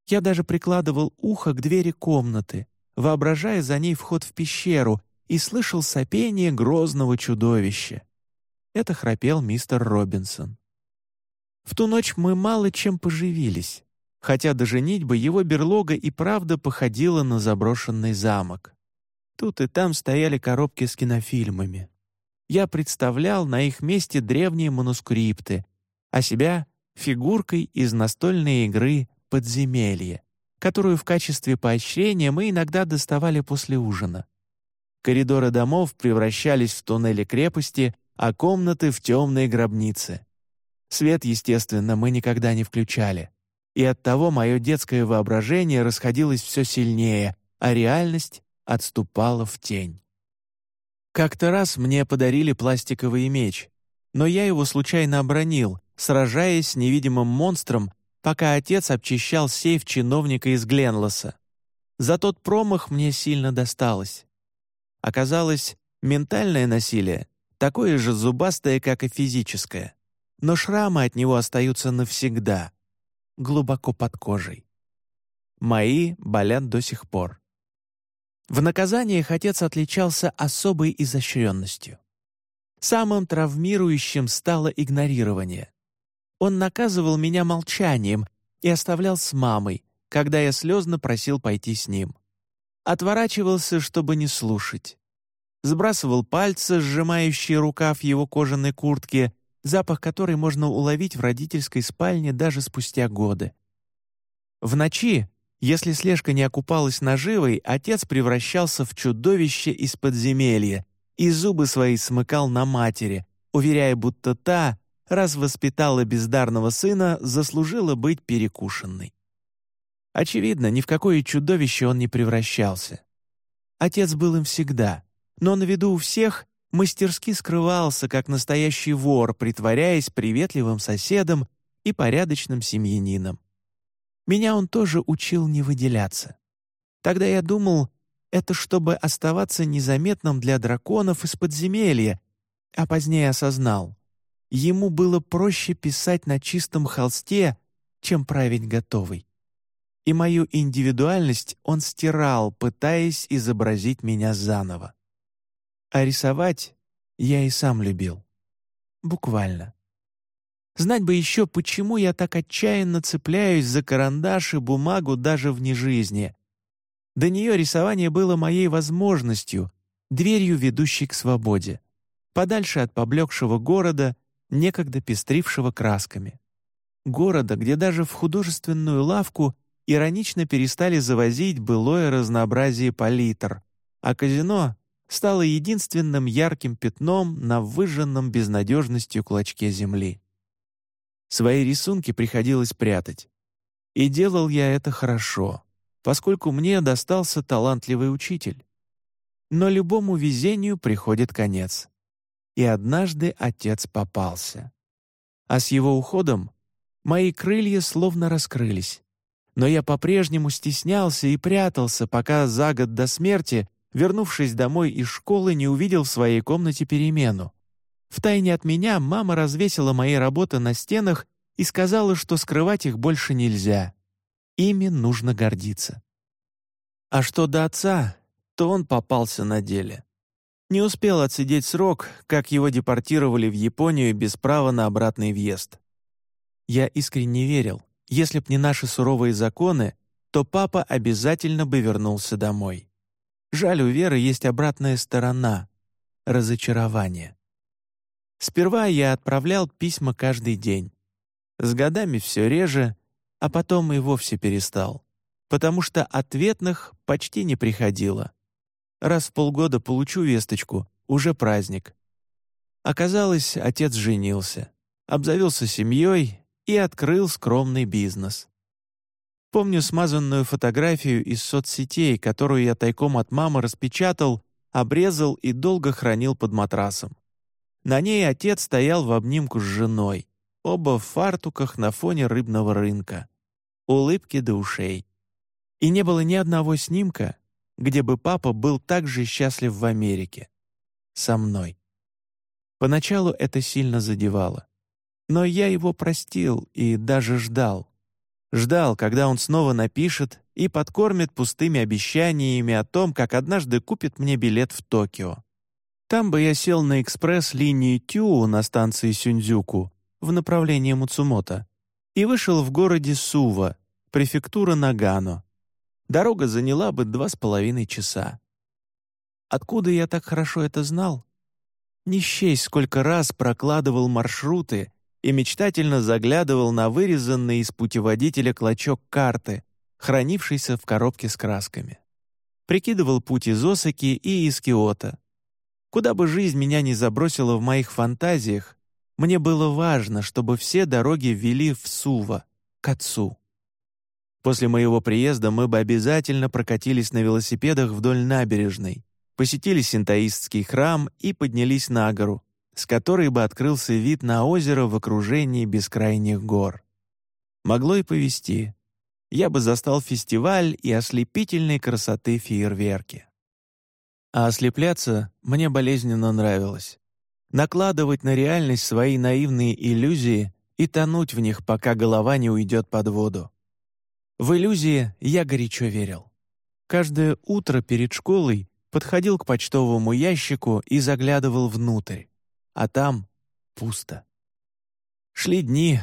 Я даже прикладывал ухо к двери комнаты, воображая за ней вход в пещеру, и слышал сопение грозного чудовища. Это храпел мистер Робинсон. В ту ночь мы мало чем поживились, хотя до женитьбы его берлога и правда походила на заброшенный замок. Тут и там стояли коробки с кинофильмами. Я представлял на их месте древние манускрипты, а себя — фигуркой из настольной игры «Подземелье», которую в качестве поощрения мы иногда доставали после ужина. Коридоры домов превращались в туннели крепости, а комнаты — в темные гробницы. Свет, естественно, мы никогда не включали. И оттого мое детское воображение расходилось все сильнее, а реальность отступала в тень. Как-то раз мне подарили пластиковый меч, но я его случайно обронил, сражаясь с невидимым монстром, пока отец обчищал сейф чиновника из Гленлоса. За тот промах мне сильно досталось. Оказалось, ментальное насилие такое же зубастое, как и физическое но шрамы от него остаются навсегда, глубоко под кожей. Мои болят до сих пор. В наказаниях отец отличался особой изощренностью. Самым травмирующим стало игнорирование. Он наказывал меня молчанием и оставлял с мамой, когда я слезно просил пойти с ним. Отворачивался, чтобы не слушать. Сбрасывал пальцы, сжимающие рукав его кожаной куртки, запах которой можно уловить в родительской спальне даже спустя годы. В ночи, если слежка не окупалась наживой, отец превращался в чудовище из подземелья и зубы свои смыкал на матери, уверяя, будто та, раз воспитала бездарного сына, заслужила быть перекушенной. Очевидно, ни в какое чудовище он не превращался. Отец был им всегда, но на виду у всех мастерски скрывался, как настоящий вор, притворяясь приветливым соседом и порядочным семьянином. Меня он тоже учил не выделяться. Тогда я думал, это чтобы оставаться незаметным для драконов из подземелья, а позднее осознал. Ему было проще писать на чистом холсте, чем править готовый. И мою индивидуальность он стирал, пытаясь изобразить меня заново. А рисовать я и сам любил. Буквально. Знать бы еще, почему я так отчаянно цепляюсь за карандаш и бумагу даже вне жизни. До нее рисование было моей возможностью, дверью, ведущей к свободе, подальше от поблекшего города, некогда пестрившего красками. Города, где даже в художественную лавку иронично перестали завозить былое разнообразие палитр, а казино стало единственным ярким пятном на выжженном безнадежностью клочке земли. Свои рисунки приходилось прятать. И делал я это хорошо, поскольку мне достался талантливый учитель. Но любому везению приходит конец. И однажды отец попался. А с его уходом мои крылья словно раскрылись. Но я по-прежнему стеснялся и прятался, пока за год до смерти — вернувшись домой из школы, не увидел в своей комнате перемену. Втайне от меня мама развесила мои работы на стенах и сказала, что скрывать их больше нельзя. Ими нужно гордиться. А что до отца, то он попался на деле. Не успел отсидеть срок, как его депортировали в Японию без права на обратный въезд. Я искренне верил, если б не наши суровые законы, то папа обязательно бы вернулся домой. Жаль, у Веры есть обратная сторона — разочарование. Сперва я отправлял письма каждый день. С годами все реже, а потом и вовсе перестал, потому что ответных почти не приходило. Раз в полгода получу весточку, уже праздник. Оказалось, отец женился, обзавелся семьей, и открыл скромный бизнес. Помню смазанную фотографию из соцсетей, которую я тайком от мамы распечатал, обрезал и долго хранил под матрасом. На ней отец стоял в обнимку с женой, оба в фартуках на фоне рыбного рынка. Улыбки до ушей. И не было ни одного снимка, где бы папа был так же счастлив в Америке. Со мной. Поначалу это сильно задевало. Но я его простил и даже ждал. Ждал, когда он снова напишет и подкормит пустыми обещаниями о том, как однажды купит мне билет в Токио. Там бы я сел на экспресс-линии Тю на станции Сюндзюку в направлении Муцумото и вышел в городе Сува, префектура Нагано. Дорога заняла бы два с половиной часа. Откуда я так хорошо это знал? Не счесть, сколько раз прокладывал маршруты и мечтательно заглядывал на вырезанный из путеводителя клочок карты, хранившийся в коробке с красками. Прикидывал путь из Осаки и из Киота. Куда бы жизнь меня ни забросила в моих фантазиях, мне было важно, чтобы все дороги вели в Сува, к отцу. После моего приезда мы бы обязательно прокатились на велосипедах вдоль набережной, посетили синтоистский храм и поднялись на гору, с которой бы открылся вид на озеро в окружении бескрайних гор. Могло и повести. Я бы застал фестиваль и ослепительной красоты фейерверки. А ослепляться мне болезненно нравилось. Накладывать на реальность свои наивные иллюзии и тонуть в них, пока голова не уйдет под воду. В иллюзии я горячо верил. Каждое утро перед школой подходил к почтовому ящику и заглядывал внутрь, а там пусто. Шли дни,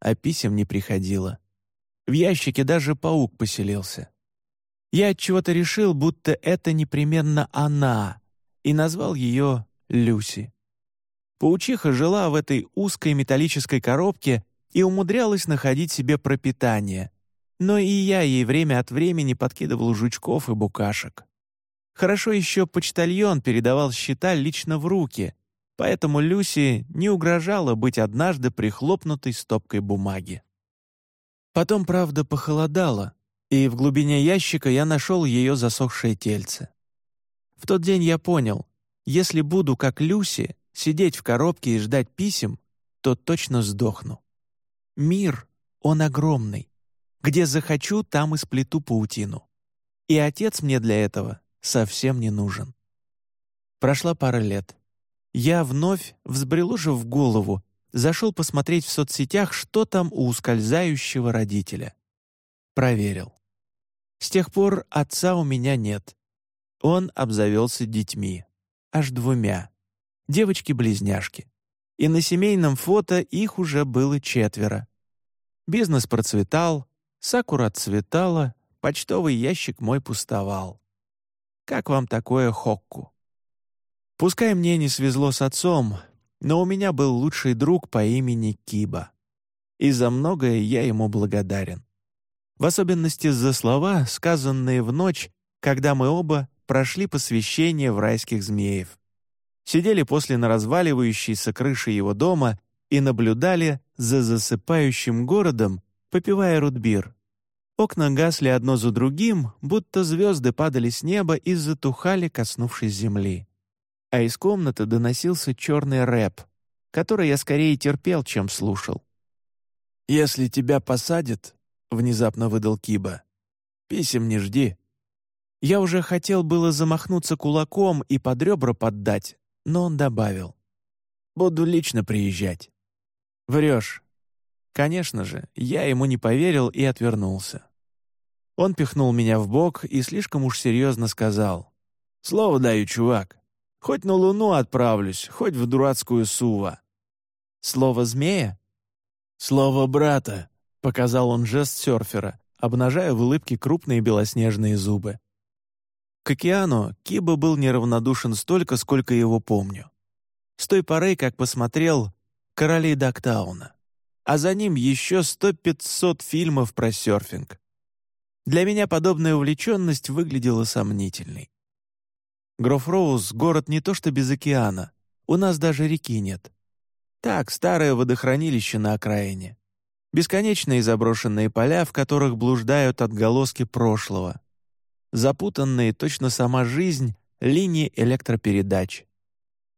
а писем не приходило. В ящике даже паук поселился. Я от чего-то решил, будто это непременно она, и назвал ее Люси. Паучиха жила в этой узкой металлической коробке и умудрялась находить себе пропитание, но и я ей время от времени подкидывал жучков и букашек. Хорошо еще почтальон передавал счета лично в руки, поэтому Люси не угрожала быть однажды прихлопнутой стопкой бумаги. Потом, правда, похолодало, и в глубине ящика я нашел ее засохшее тельце. В тот день я понял, если буду, как Люси, сидеть в коробке и ждать писем, то точно сдохну. Мир, он огромный. Где захочу, там и сплету паутину. И отец мне для этого совсем не нужен. Прошла пара лет. Я вновь, взбреложив в голову, зашел посмотреть в соцсетях, что там у ускользающего родителя. Проверил. С тех пор отца у меня нет. Он обзавелся детьми. Аж двумя. Девочки-близняшки. И на семейном фото их уже было четверо. Бизнес процветал, Сакура цветала, почтовый ящик мой пустовал. Как вам такое хокку? Пускай мне не свезло с отцом, но у меня был лучший друг по имени Киба. И за многое я ему благодарен. В особенности за слова, сказанные в ночь, когда мы оба прошли посвящение в райских змеев. Сидели после на разваливающейся крыши его дома и наблюдали за засыпающим городом попивая рудбир. Окна гасли одно за другим, будто звезды падали с неба и затухали, коснувшись земли. А из комнаты доносился черный рэп, который я скорее терпел, чем слушал. «Если тебя посадят», — внезапно выдал Киба, — «писем не жди». Я уже хотел было замахнуться кулаком и под ребра поддать, но он добавил. «Буду лично приезжать». «Врешь, Конечно же, я ему не поверил и отвернулся. Он пихнул меня в бок и слишком уж серьезно сказал. «Слово даю, чувак. Хоть на Луну отправлюсь, хоть в дурацкую Сува». «Слово змея?» «Слово брата», — показал он жест серфера, обнажая в улыбке крупные белоснежные зубы. К океану Киба был неравнодушен столько, сколько его помню. С той поры, как посмотрел «Королей Дактауна» а за ним еще сто-пятьсот фильмов про серфинг. Для меня подобная увлеченность выглядела сомнительной. Гроф-Роуз — город не то что без океана, у нас даже реки нет. Так, старое водохранилище на окраине. Бесконечные заброшенные поля, в которых блуждают отголоски прошлого. Запутанные, точно сама жизнь, линии электропередач.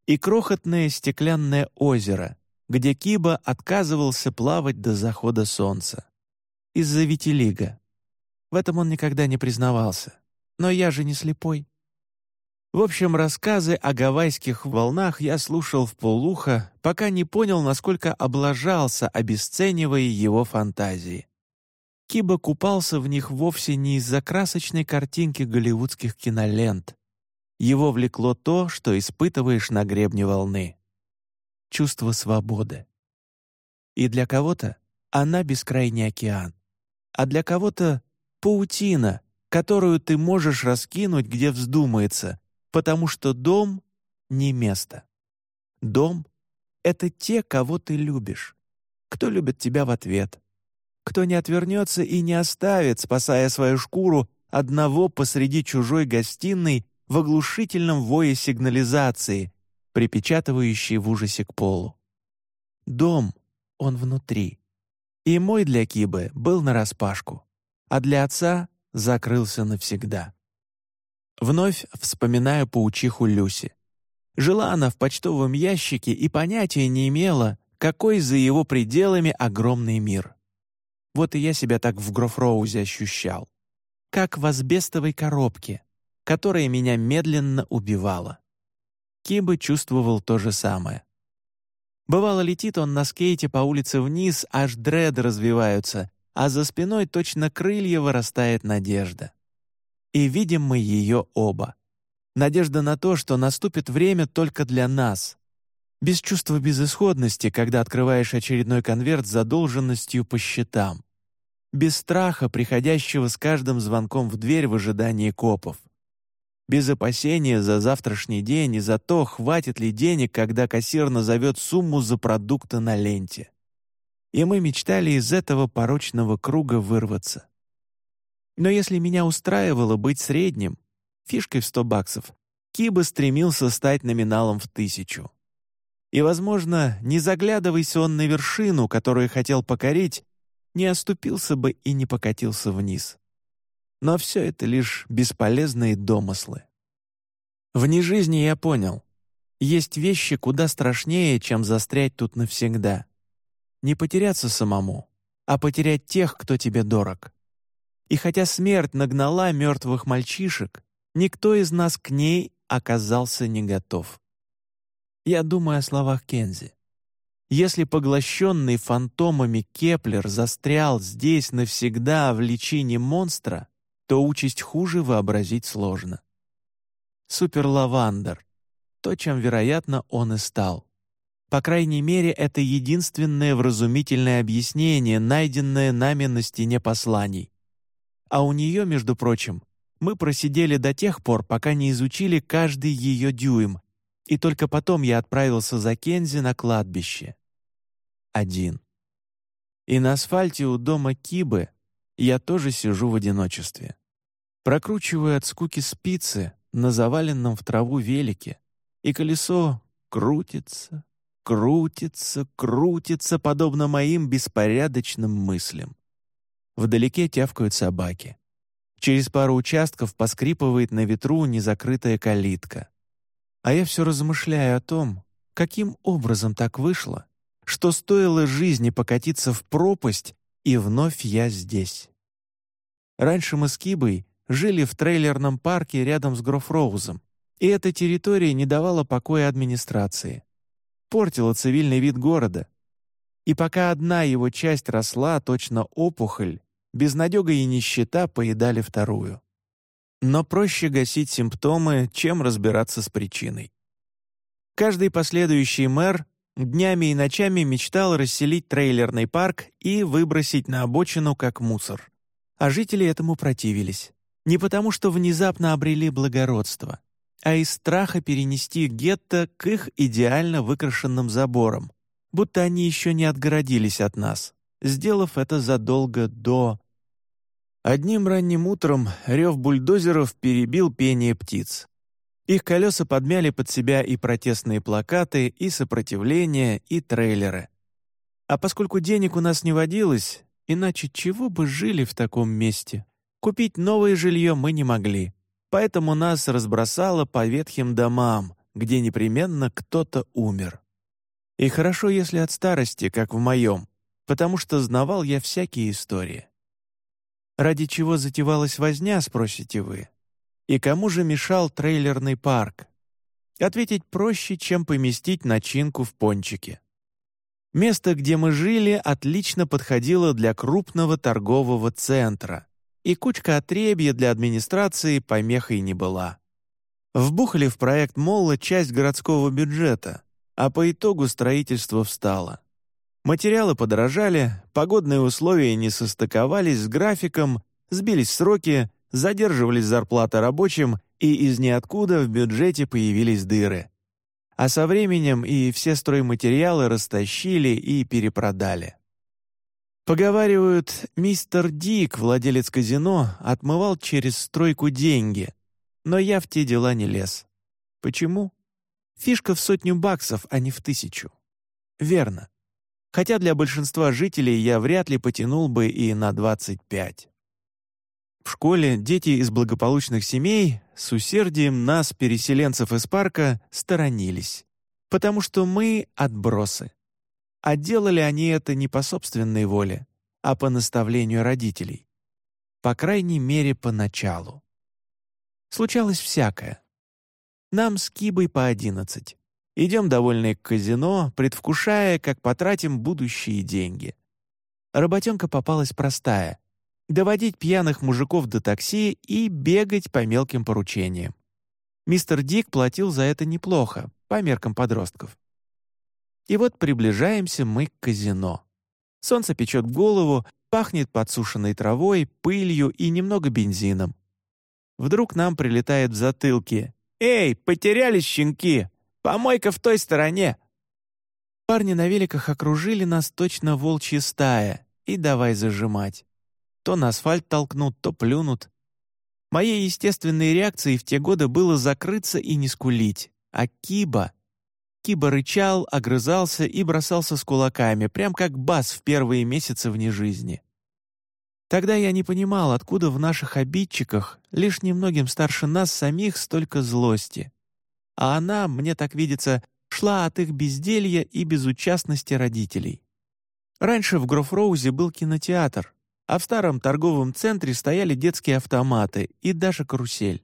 И крохотное стеклянное озеро, где Киба отказывался плавать до захода солнца. Из-за Витилига. В этом он никогда не признавался. Но я же не слепой. В общем, рассказы о гавайских волнах я слушал в полуха, пока не понял, насколько облажался, обесценивая его фантазии. Киба купался в них вовсе не из-за красочной картинки голливудских кинолент. Его влекло то, что испытываешь на гребне волны. Чувство свободы. И для кого-то она бескрайний океан, а для кого-то — паутина, которую ты можешь раскинуть, где вздумается, потому что дом — не место. Дом — это те, кого ты любишь, кто любит тебя в ответ, кто не отвернется и не оставит, спасая свою шкуру, одного посреди чужой гостиной в оглушительном вое сигнализации, припечатывающей в ужасе к полу. Дом, он внутри. И мой для Кибы был нараспашку, а для отца закрылся навсегда. Вновь вспоминаю паучиху Люси. Жила она в почтовом ящике и понятия не имела, какой за его пределами огромный мир. Вот и я себя так в Грофроузе ощущал. Как в асбестовой коробке, которая меня медленно убивала. Киба чувствовал то же самое. Бывало, летит он на скейте по улице вниз, аж дреды развиваются, а за спиной точно крылья вырастает надежда и видим мы ее оба. Надежда на то, что наступит время только для нас. Без чувства безысходности, когда открываешь очередной конверт с задолженностью по счетам. Без страха, приходящего с каждым звонком в дверь в ожидании копов. Без опасения за завтрашний день и за то, хватит ли денег, когда кассир назовет сумму за продукты на ленте. И мы мечтали из этого порочного круга вырваться. Но если меня устраивало быть средним, фишкой в 100 баксов, Киба стремился стать номиналом в тысячу. И, возможно, не заглядывайся он на вершину, которую хотел покорить, не оступился бы и не покатился вниз. Но все это лишь бесполезные домыслы. Вне жизни я понял, есть вещи куда страшнее, чем застрять тут навсегда. Не потеряться самому, а потерять тех, кто тебе дорог. И хотя смерть нагнала мертвых мальчишек, никто из нас к ней оказался не готов. Я думаю о словах Кензи. Если поглощенный фантомами Кеплер застрял здесь навсегда в личине монстра, то участь хуже вообразить сложно. Суперлавандер — то, чем, вероятно, он и стал. По крайней мере, это единственное вразумительное объяснение, найденное нами на стене посланий. А у нее, между прочим, мы просидели до тех пор, пока не изучили каждый ее дюйм, и только потом я отправился за Кензи на кладбище. Один. И на асфальте у дома Кибы я тоже сижу в одиночестве. Прокручиваю от скуки спицы на заваленном в траву велике, и колесо крутится, крутится, крутится, подобно моим беспорядочным мыслям. Вдалеке тявкают собаки. Через пару участков поскрипывает на ветру незакрытая калитка. А я все размышляю о том, каким образом так вышло, что стоило жизни покатиться в пропасть, и вновь я здесь. Раньше мы с Кибой жили в трейлерном парке рядом с Грофроузом, и эта территория не давала покоя администрации. Портила цивильный вид города. И пока одна его часть росла, точно опухоль, безнадега и нищета поедали вторую. Но проще гасить симптомы, чем разбираться с причиной. Каждый последующий мэр днями и ночами мечтал расселить трейлерный парк и выбросить на обочину как мусор. А жители этому противились. Не потому, что внезапно обрели благородство, а из страха перенести гетто к их идеально выкрашенным заборам, будто они еще не отгородились от нас, сделав это задолго до Одним ранним утром рев бульдозеров перебил пение птиц. Их колеса подмяли под себя и протестные плакаты, и сопротивление, и трейлеры. А поскольку денег у нас не водилось, иначе чего бы жили в таком месте? Купить новое жилье мы не могли, поэтому нас разбросало по ветхим домам, где непременно кто-то умер. И хорошо, если от старости, как в моем, потому что знавал я всякие истории. Ради чего затевалась возня, спросите вы? И кому же мешал трейлерный парк? Ответить проще, чем поместить начинку в пончике. Место, где мы жили, отлично подходило для крупного торгового центра, и кучка отребья для администрации помехой не была. Вбухали в проект Молла часть городского бюджета, а по итогу строительство встало. Материалы подорожали, погодные условия не состыковались с графиком, сбились сроки, задерживались зарплаты рабочим, и из ниоткуда в бюджете появились дыры. А со временем и все стройматериалы растащили и перепродали. Поговаривают, мистер Дик, владелец казино, отмывал через стройку деньги, но я в те дела не лез. Почему? Фишка в сотню баксов, а не в тысячу. Верно хотя для большинства жителей я вряд ли потянул бы и на 25. В школе дети из благополучных семей с усердием нас, переселенцев из парка, сторонились, потому что мы — отбросы. А делали они это не по собственной воле, а по наставлению родителей. По крайней мере, поначалу. Случалось всякое. Нам с Кибой по одиннадцать. Идем довольные к казино, предвкушая, как потратим будущие деньги. Работенка попалась простая — доводить пьяных мужиков до такси и бегать по мелким поручениям. Мистер Дик платил за это неплохо, по меркам подростков. И вот приближаемся мы к казино. Солнце печет голову, пахнет подсушенной травой, пылью и немного бензином. Вдруг нам прилетает в затылки. «Эй, потерялись щенки! Помойка в той стороне!» Парни на великах окружили нас точно волчья стая и давай зажимать. То на асфальт толкнут, то плюнут. Моей естественной реакцией в те годы было закрыться и не скулить. А Киба... Киба рычал, огрызался и бросался с кулаками, прям как бас в первые месяцы вне жизни. Тогда я не понимал, откуда в наших обидчиках, лишь немногим старше нас самих, столько злости а она, мне так видится, шла от их безделья и безучастности родителей. Раньше в Грофроузе был кинотеатр, а в старом торговом центре стояли детские автоматы и даже карусель.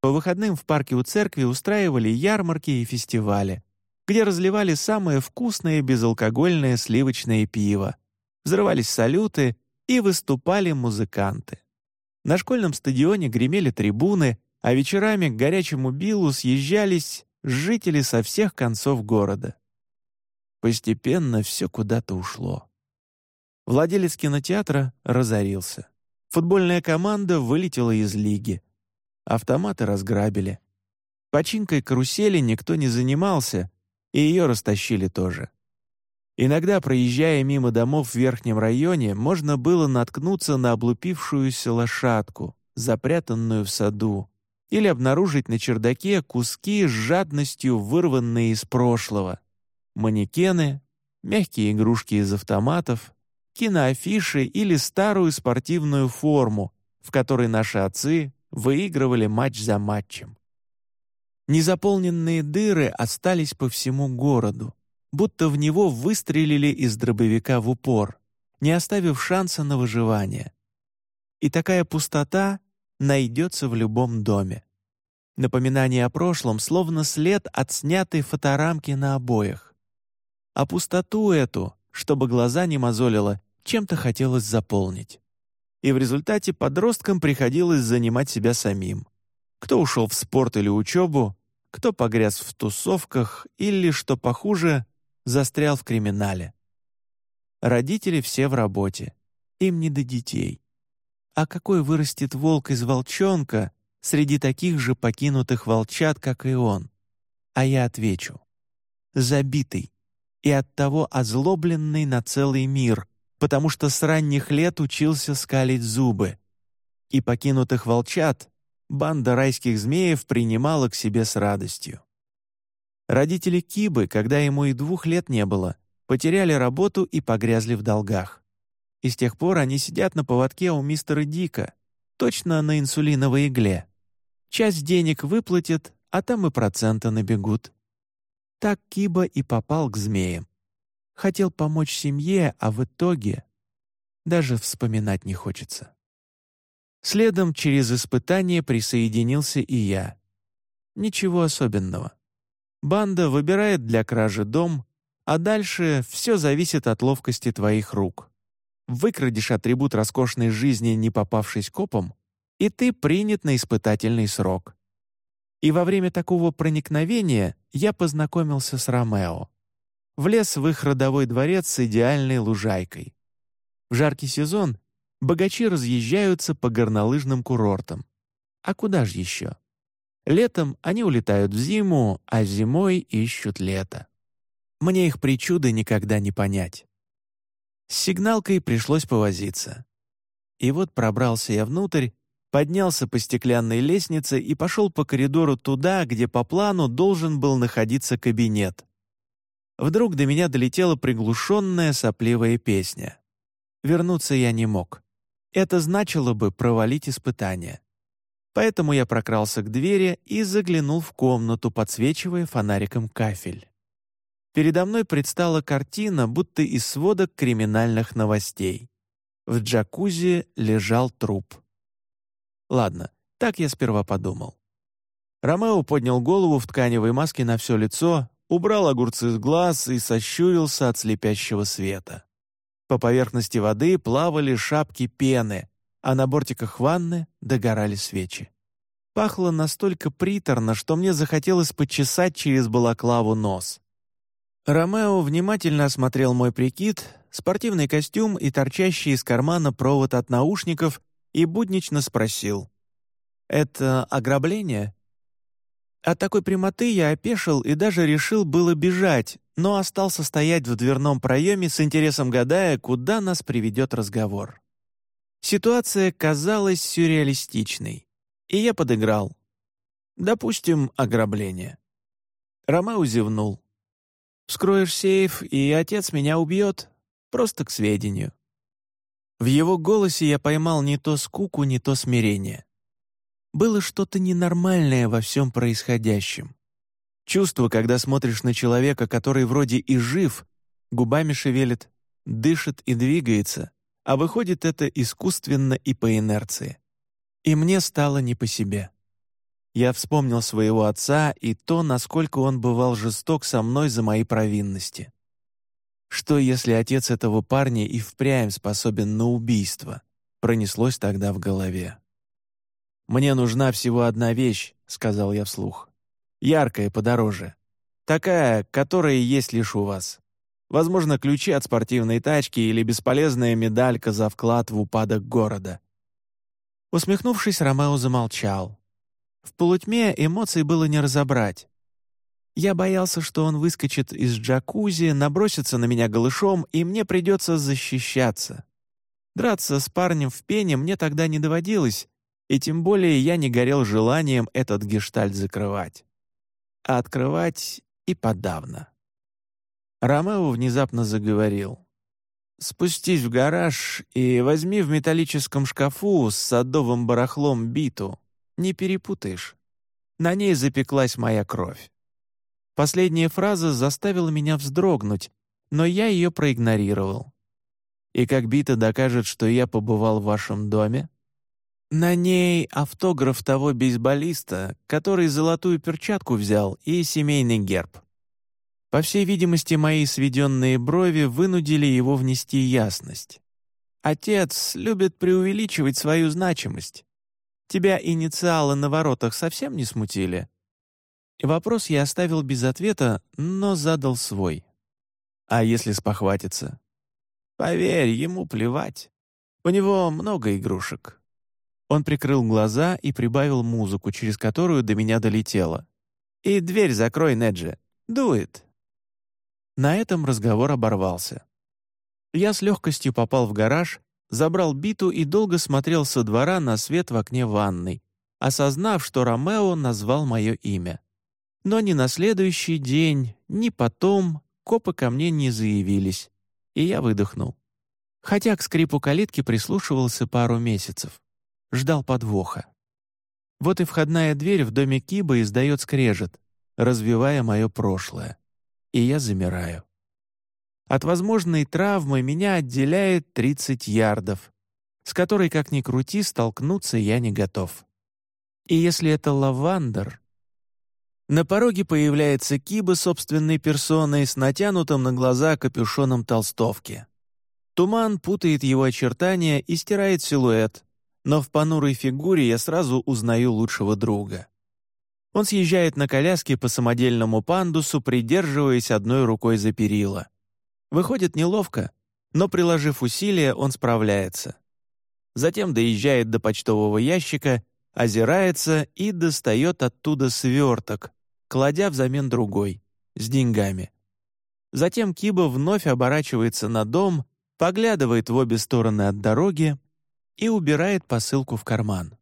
По выходным в парке у церкви устраивали ярмарки и фестивали, где разливали самое вкусное безалкогольное сливочное пиво, взрывались салюты и выступали музыканты. На школьном стадионе гремели трибуны, а вечерами к горячему Биллу съезжались жители со всех концов города. Постепенно все куда-то ушло. Владелец кинотеатра разорился. Футбольная команда вылетела из лиги. Автоматы разграбили. Починкой карусели никто не занимался, и ее растащили тоже. Иногда, проезжая мимо домов в верхнем районе, можно было наткнуться на облупившуюся лошадку, запрятанную в саду, или обнаружить на чердаке куски с жадностью, вырванные из прошлого. Манекены, мягкие игрушки из автоматов, киноафиши или старую спортивную форму, в которой наши отцы выигрывали матч за матчем. Незаполненные дыры остались по всему городу, будто в него выстрелили из дробовика в упор, не оставив шанса на выживание. И такая пустота найдется в любом доме. Напоминание о прошлом, словно след от снятой фоторамки на обоях. А пустоту эту, чтобы глаза не мозолило, чем-то хотелось заполнить. И в результате подросткам приходилось занимать себя самим. Кто ушел в спорт или учебу, кто погряз в тусовках или, что похуже, застрял в криминале. Родители все в работе, им не до детей. А какой вырастет волк из волчонка среди таких же покинутых волчат, как и он? А я отвечу. Забитый и оттого озлобленный на целый мир, потому что с ранних лет учился скалить зубы. И покинутых волчат банда райских змеев принимала к себе с радостью. Родители Кибы, когда ему и двух лет не было, потеряли работу и погрязли в долгах. И с тех пор они сидят на поводке у мистера Дика, точно на инсулиновой игле. Часть денег выплатят, а там и проценты набегут. Так Киба и попал к змеям. Хотел помочь семье, а в итоге даже вспоминать не хочется. Следом через испытание присоединился и я. Ничего особенного. Банда выбирает для кражи дом, а дальше все зависит от ловкости твоих рук. Выкрадешь атрибут роскошной жизни, не попавшись копом, и ты принят на испытательный срок. И во время такого проникновения я познакомился с Ромео. Влез в их родовой дворец с идеальной лужайкой. В жаркий сезон богачи разъезжаются по горнолыжным курортам. А куда же еще? Летом они улетают в зиму, а зимой ищут лето. Мне их причуды никогда не понять. Сигналкой пришлось повозиться. И вот пробрался я внутрь, поднялся по стеклянной лестнице и пошел по коридору туда, где по плану должен был находиться кабинет. Вдруг до меня долетела приглушенная сопливая песня. Вернуться я не мог. Это значило бы провалить испытание. Поэтому я прокрался к двери и заглянул в комнату, подсвечивая фонариком кафель. Передо мной предстала картина, будто из сводок криминальных новостей. В джакузи лежал труп. Ладно, так я сперва подумал. Ромео поднял голову в тканевой маске на все лицо, убрал огурцы с глаз и сощурился от слепящего света. По поверхности воды плавали шапки пены, а на бортиках ванны догорали свечи. Пахло настолько приторно, что мне захотелось почесать через балаклаву нос. Ромео внимательно осмотрел мой прикид, спортивный костюм и торчащий из кармана провод от наушников и буднично спросил. «Это ограбление?» От такой прямоты я опешил и даже решил было бежать, но остался стоять в дверном проеме с интересом гадая, куда нас приведет разговор. Ситуация казалась сюрреалистичной, и я подыграл. Допустим, ограбление. Ромео зевнул. Вскроешь сейф, и отец меня убьет. Просто к сведению». В его голосе я поймал не то скуку, не то смирение. Было что-то ненормальное во всем происходящем. Чувство, когда смотришь на человека, который вроде и жив, губами шевелит, дышит и двигается, а выходит это искусственно и по инерции. И мне стало не по себе. Я вспомнил своего отца и то, насколько он бывал жесток со мной за мои провинности. Что, если отец этого парня и впрямь способен на убийство? Пронеслось тогда в голове. «Мне нужна всего одна вещь», — сказал я вслух. «Яркая, подороже. Такая, которая есть лишь у вас. Возможно, ключи от спортивной тачки или бесполезная медалька за вклад в упадок города». Усмехнувшись, Ромео замолчал, в полутьме эмоций было не разобрать. Я боялся, что он выскочит из джакузи, набросится на меня голышом, и мне придется защищаться. Драться с парнем в пене мне тогда не доводилось, и тем более я не горел желанием этот гештальт закрывать. А открывать и подавно. Ромео внезапно заговорил. «Спустись в гараж и возьми в металлическом шкафу с садовым барахлом биту. Не перепутаешь. На ней запеклась моя кровь. Последняя фраза заставила меня вздрогнуть, но я ее проигнорировал. И как Бита докажет, что я побывал в вашем доме? На ней автограф того бейсболиста, который золотую перчатку взял, и семейный герб. По всей видимости, мои сведенные брови вынудили его внести ясность. Отец любит преувеличивать свою значимость. Тебя инициалы на воротах совсем не смутили?» Вопрос я оставил без ответа, но задал свой. «А если спохватится?» «Поверь, ему плевать. У него много игрушек». Он прикрыл глаза и прибавил музыку, через которую до меня долетело. «И дверь закрой, Неджи. Дует». На этом разговор оборвался. Я с легкостью попал в гараж, забрал биту и долго смотрел со двора на свет в окне ванной, осознав, что Ромео назвал мое имя. Но ни на следующий день, ни потом копы ко мне не заявились, и я выдохнул. Хотя к скрипу калитки прислушивался пару месяцев. Ждал подвоха. Вот и входная дверь в доме Киба издает скрежет, развивая мое прошлое. И я замираю. От возможной травмы меня отделяет 30 ярдов, с которой, как ни крути, столкнуться я не готов. И если это лавандер... На пороге появляется Киба собственной персоной с натянутым на глаза капюшоном толстовки. Туман путает его очертания и стирает силуэт, но в понурой фигуре я сразу узнаю лучшего друга. Он съезжает на коляске по самодельному пандусу, придерживаясь одной рукой за перила. Выходит неловко, но, приложив усилия, он справляется. Затем доезжает до почтового ящика, озирается и достает оттуда сверток, кладя взамен другой, с деньгами. Затем Киба вновь оборачивается на дом, поглядывает в обе стороны от дороги и убирает посылку в карман.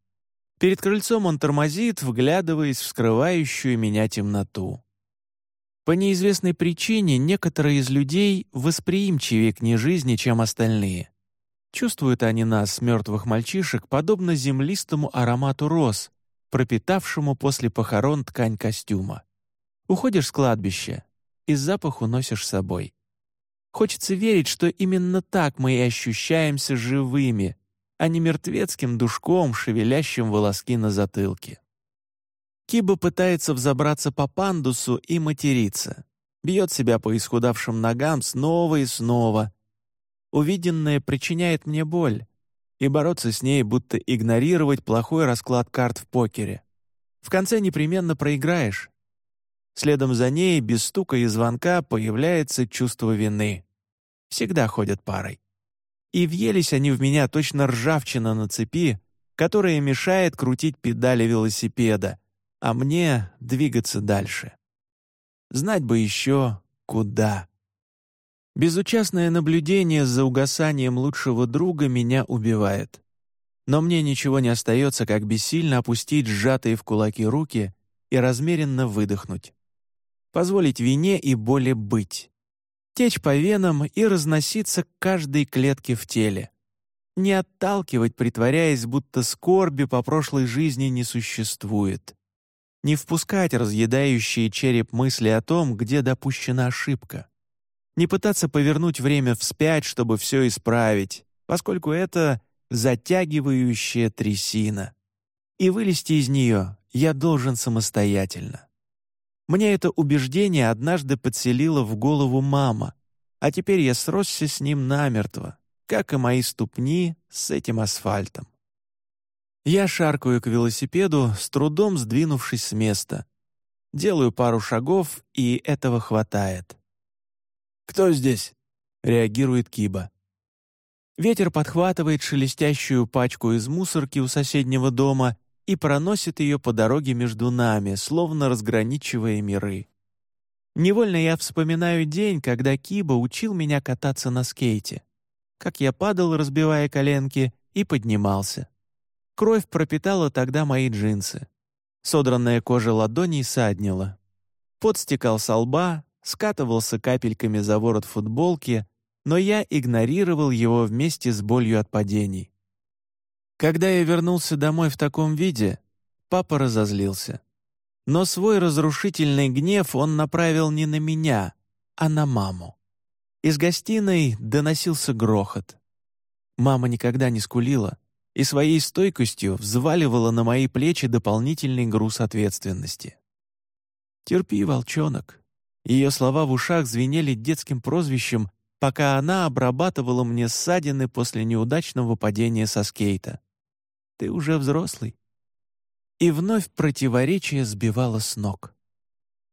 Перед крыльцом он тормозит, вглядываясь в скрывающую меня темноту. По неизвестной причине некоторые из людей восприимчивее к нежизни, чем остальные. Чувствуют они нас, мертвых мальчишек, подобно землистому аромату роз, пропитавшему после похорон ткань костюма. Уходишь с кладбища, и запах уносишь с собой. Хочется верить, что именно так мы и ощущаемся живыми, а не мертвецким душком, шевелящим волоски на затылке. Киба пытается взобраться по пандусу и материться. Бьет себя по исхудавшим ногам снова и снова. Увиденное причиняет мне боль, и бороться с ней, будто игнорировать плохой расклад карт в покере. В конце непременно проиграешь. Следом за ней, без стука и звонка, появляется чувство вины. Всегда ходят парой. И въелись они в меня точно ржавчина на цепи, которая мешает крутить педали велосипеда, а мне двигаться дальше. Знать бы еще, куда. Безучастное наблюдение за угасанием лучшего друга меня убивает. Но мне ничего не остается, как бессильно опустить сжатые в кулаки руки и размеренно выдохнуть. Позволить вине и боли быть. Течь по венам и разноситься к каждой клетке в теле. Не отталкивать, притворяясь, будто скорби по прошлой жизни не существует не впускать разъедающие череп мысли о том, где допущена ошибка. Не пытаться повернуть время вспять, чтобы все исправить, поскольку это затягивающая трясина. И вылезти из нее я должен самостоятельно. Мне это убеждение однажды подселило в голову мама, а теперь я сросся с ним намертво, как и мои ступни с этим асфальтом. Я шаркаю к велосипеду, с трудом сдвинувшись с места. Делаю пару шагов, и этого хватает. «Кто здесь?» — реагирует Киба. Ветер подхватывает шелестящую пачку из мусорки у соседнего дома и проносит ее по дороге между нами, словно разграничивая миры. Невольно я вспоминаю день, когда Киба учил меня кататься на скейте. Как я падал, разбивая коленки, и поднимался. Кровь пропитала тогда мои джинсы. Содранная кожа ладоней саднила. Пот стекал со лба, скатывался капельками за ворот футболки, но я игнорировал его вместе с болью от падений. Когда я вернулся домой в таком виде, папа разозлился. Но свой разрушительный гнев он направил не на меня, а на маму. Из гостиной доносился грохот. Мама никогда не скулила, и своей стойкостью взваливала на мои плечи дополнительный груз ответственности. «Терпи, волчонок». Ее слова в ушах звенели детским прозвищем, пока она обрабатывала мне ссадины после неудачного падения со скейта. «Ты уже взрослый». И вновь противоречие сбивало с ног.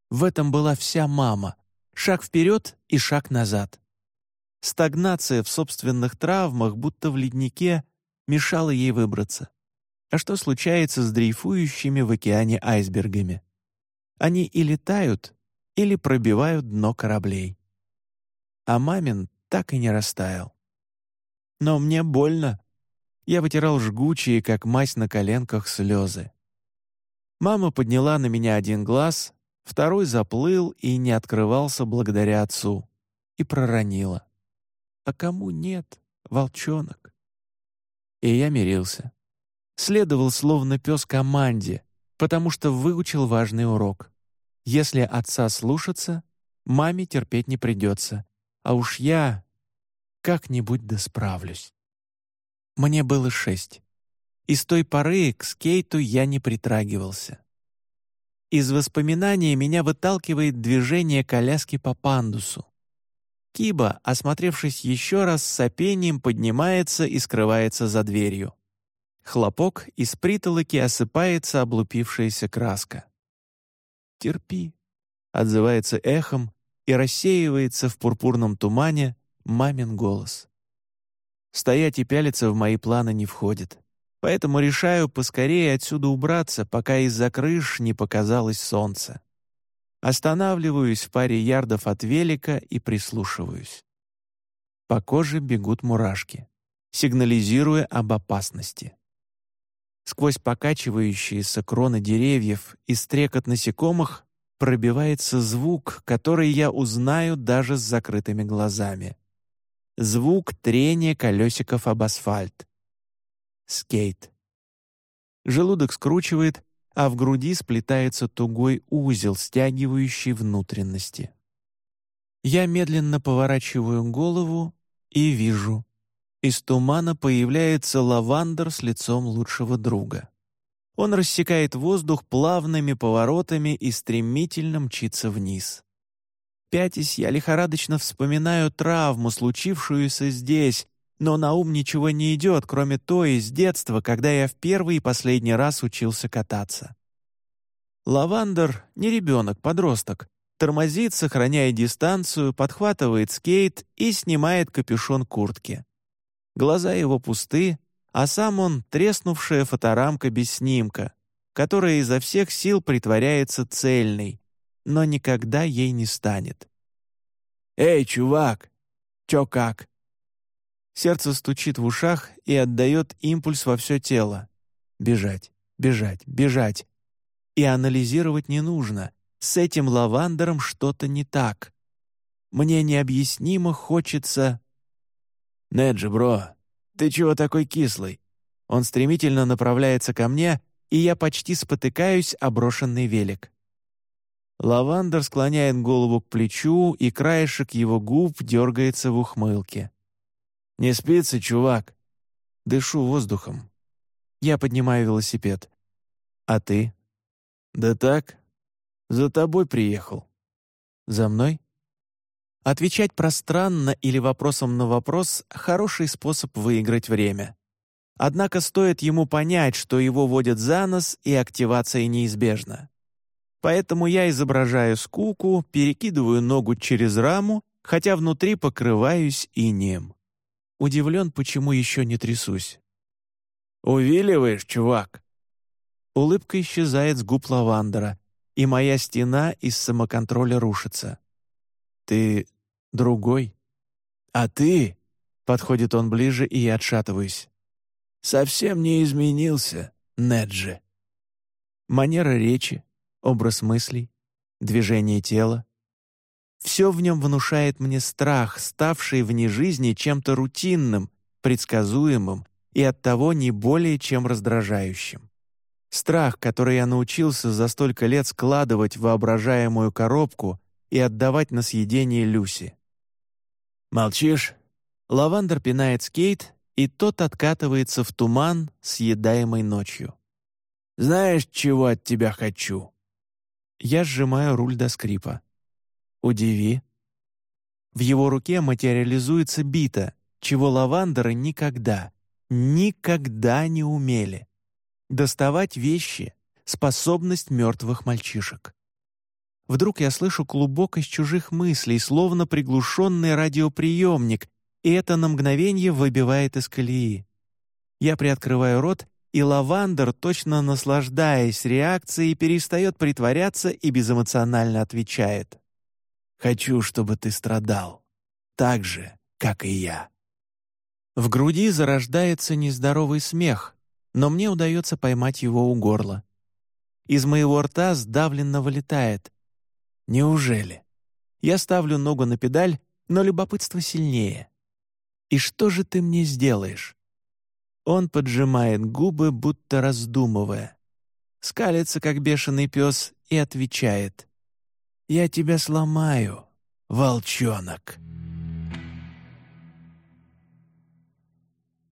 В этом была вся мама. Шаг вперед и шаг назад. Стагнация в собственных травмах, будто в леднике, мешало ей выбраться. А что случается с дрейфующими в океане айсбергами? Они и летают, или пробивают дно кораблей. А мамин так и не растаял. Но мне больно. Я вытирал жгучие, как мазь на коленках, слезы. Мама подняла на меня один глаз, второй заплыл и не открывался благодаря отцу, и проронила. «А кому нет, волчонок?» И я мирился. Следовал словно пес команде, потому что выучил важный урок. Если отца слушаться, маме терпеть не придется, а уж я как-нибудь да справлюсь. Мне было шесть. И с той поры к скейту я не притрагивался. Из воспоминаний меня выталкивает движение коляски по пандусу. Киба, осмотревшись еще раз, с сопением поднимается и скрывается за дверью. Хлопок, из притолоки осыпается облупившаяся краска. «Терпи», — отзывается эхом и рассеивается в пурпурном тумане мамин голос. Стоять и пялиться в мои планы не входит, поэтому решаю поскорее отсюда убраться, пока из-за крыш не показалось солнце. Останавливаюсь в паре ярдов от велика и прислушиваюсь. По коже бегут мурашки, сигнализируя об опасности. Сквозь покачивающиеся кроны деревьев и стрекот насекомых пробивается звук, который я узнаю даже с закрытыми глазами. Звук трения колесиков об асфальт. Скейт. Желудок скручивает, а в груди сплетается тугой узел, стягивающий внутренности. Я медленно поворачиваю голову и вижу из тумана появляется лавандер с лицом лучшего друга. Он рассекает воздух плавными поворотами и стремительно мчится вниз. Пятясь, я лихорадочно вспоминаю травму, случившуюся здесь, но на ум ничего не идет, кроме той из детства, когда я в первый и последний раз учился кататься. Лавандер — не ребенок, подросток. Тормозит, сохраняя дистанцию, подхватывает скейт и снимает капюшон куртки. Глаза его пусты, а сам он — треснувшая фоторамка без снимка, которая изо всех сил притворяется цельной, но никогда ей не станет. «Эй, чувак! Чё как?» Сердце стучит в ушах и отдает импульс во все тело. Бежать, бежать, бежать. И анализировать не нужно. С этим лавандером что-то не так. Мне необъяснимо хочется «Неджи, бро, ты чего такой кислый?» Он стремительно направляется ко мне, и я почти спотыкаюсь о брошенный велик. Лавандер склоняет голову к плечу, и краешек его губ дергается в ухмылке. «Не спится, чувак?» Дышу воздухом. Я поднимаю велосипед. «А ты?» «Да так. За тобой приехал». «За мной?» Отвечать пространно или вопросом на вопрос — хороший способ выиграть время. Однако стоит ему понять, что его водят за нос, и активация неизбежна. Поэтому я изображаю скуку, перекидываю ногу через раму, хотя внутри покрываюсь инеем. Удивлен, почему еще не трясусь. «Увиливаешь, чувак?» Улыбка исчезает с губ лавандера, и моя стена из самоконтроля рушится. «Ты другой?» «А ты?» — подходит он ближе, и я отшатываюсь. «Совсем не изменился, Неджи». Манера речи, образ мыслей, движение тела. Все в нем внушает мне страх, ставший вне жизни чем-то рутинным, предсказуемым и оттого не более чем раздражающим. Страх, который я научился за столько лет складывать в воображаемую коробку и отдавать на съедение Люси. «Молчишь?» Лавандер пинает скейт, и тот откатывается в туман, съедаемый ночью. «Знаешь, чего от тебя хочу?» Я сжимаю руль до скрипа. «Удиви». В его руке материализуется бита, чего лавандеры никогда, никогда не умели. Доставать вещи — способность мертвых мальчишек. Вдруг я слышу клубок из чужих мыслей, словно приглушенный радиоприемник, и это на мгновение выбивает из колеи. Я приоткрываю рот, и лавандер, точно наслаждаясь реакцией, перестает притворяться и безэмоционально отвечает. «Хочу, чтобы ты страдал. Так же, как и я». В груди зарождается нездоровый смех, но мне удается поймать его у горла. Из моего рта сдавленно вылетает Неужели? Я ставлю ногу на педаль, но любопытство сильнее. И что же ты мне сделаешь? Он поджимает губы, будто раздумывая. Скалится, как бешеный пес, и отвечает. «Я тебя сломаю, волчонок».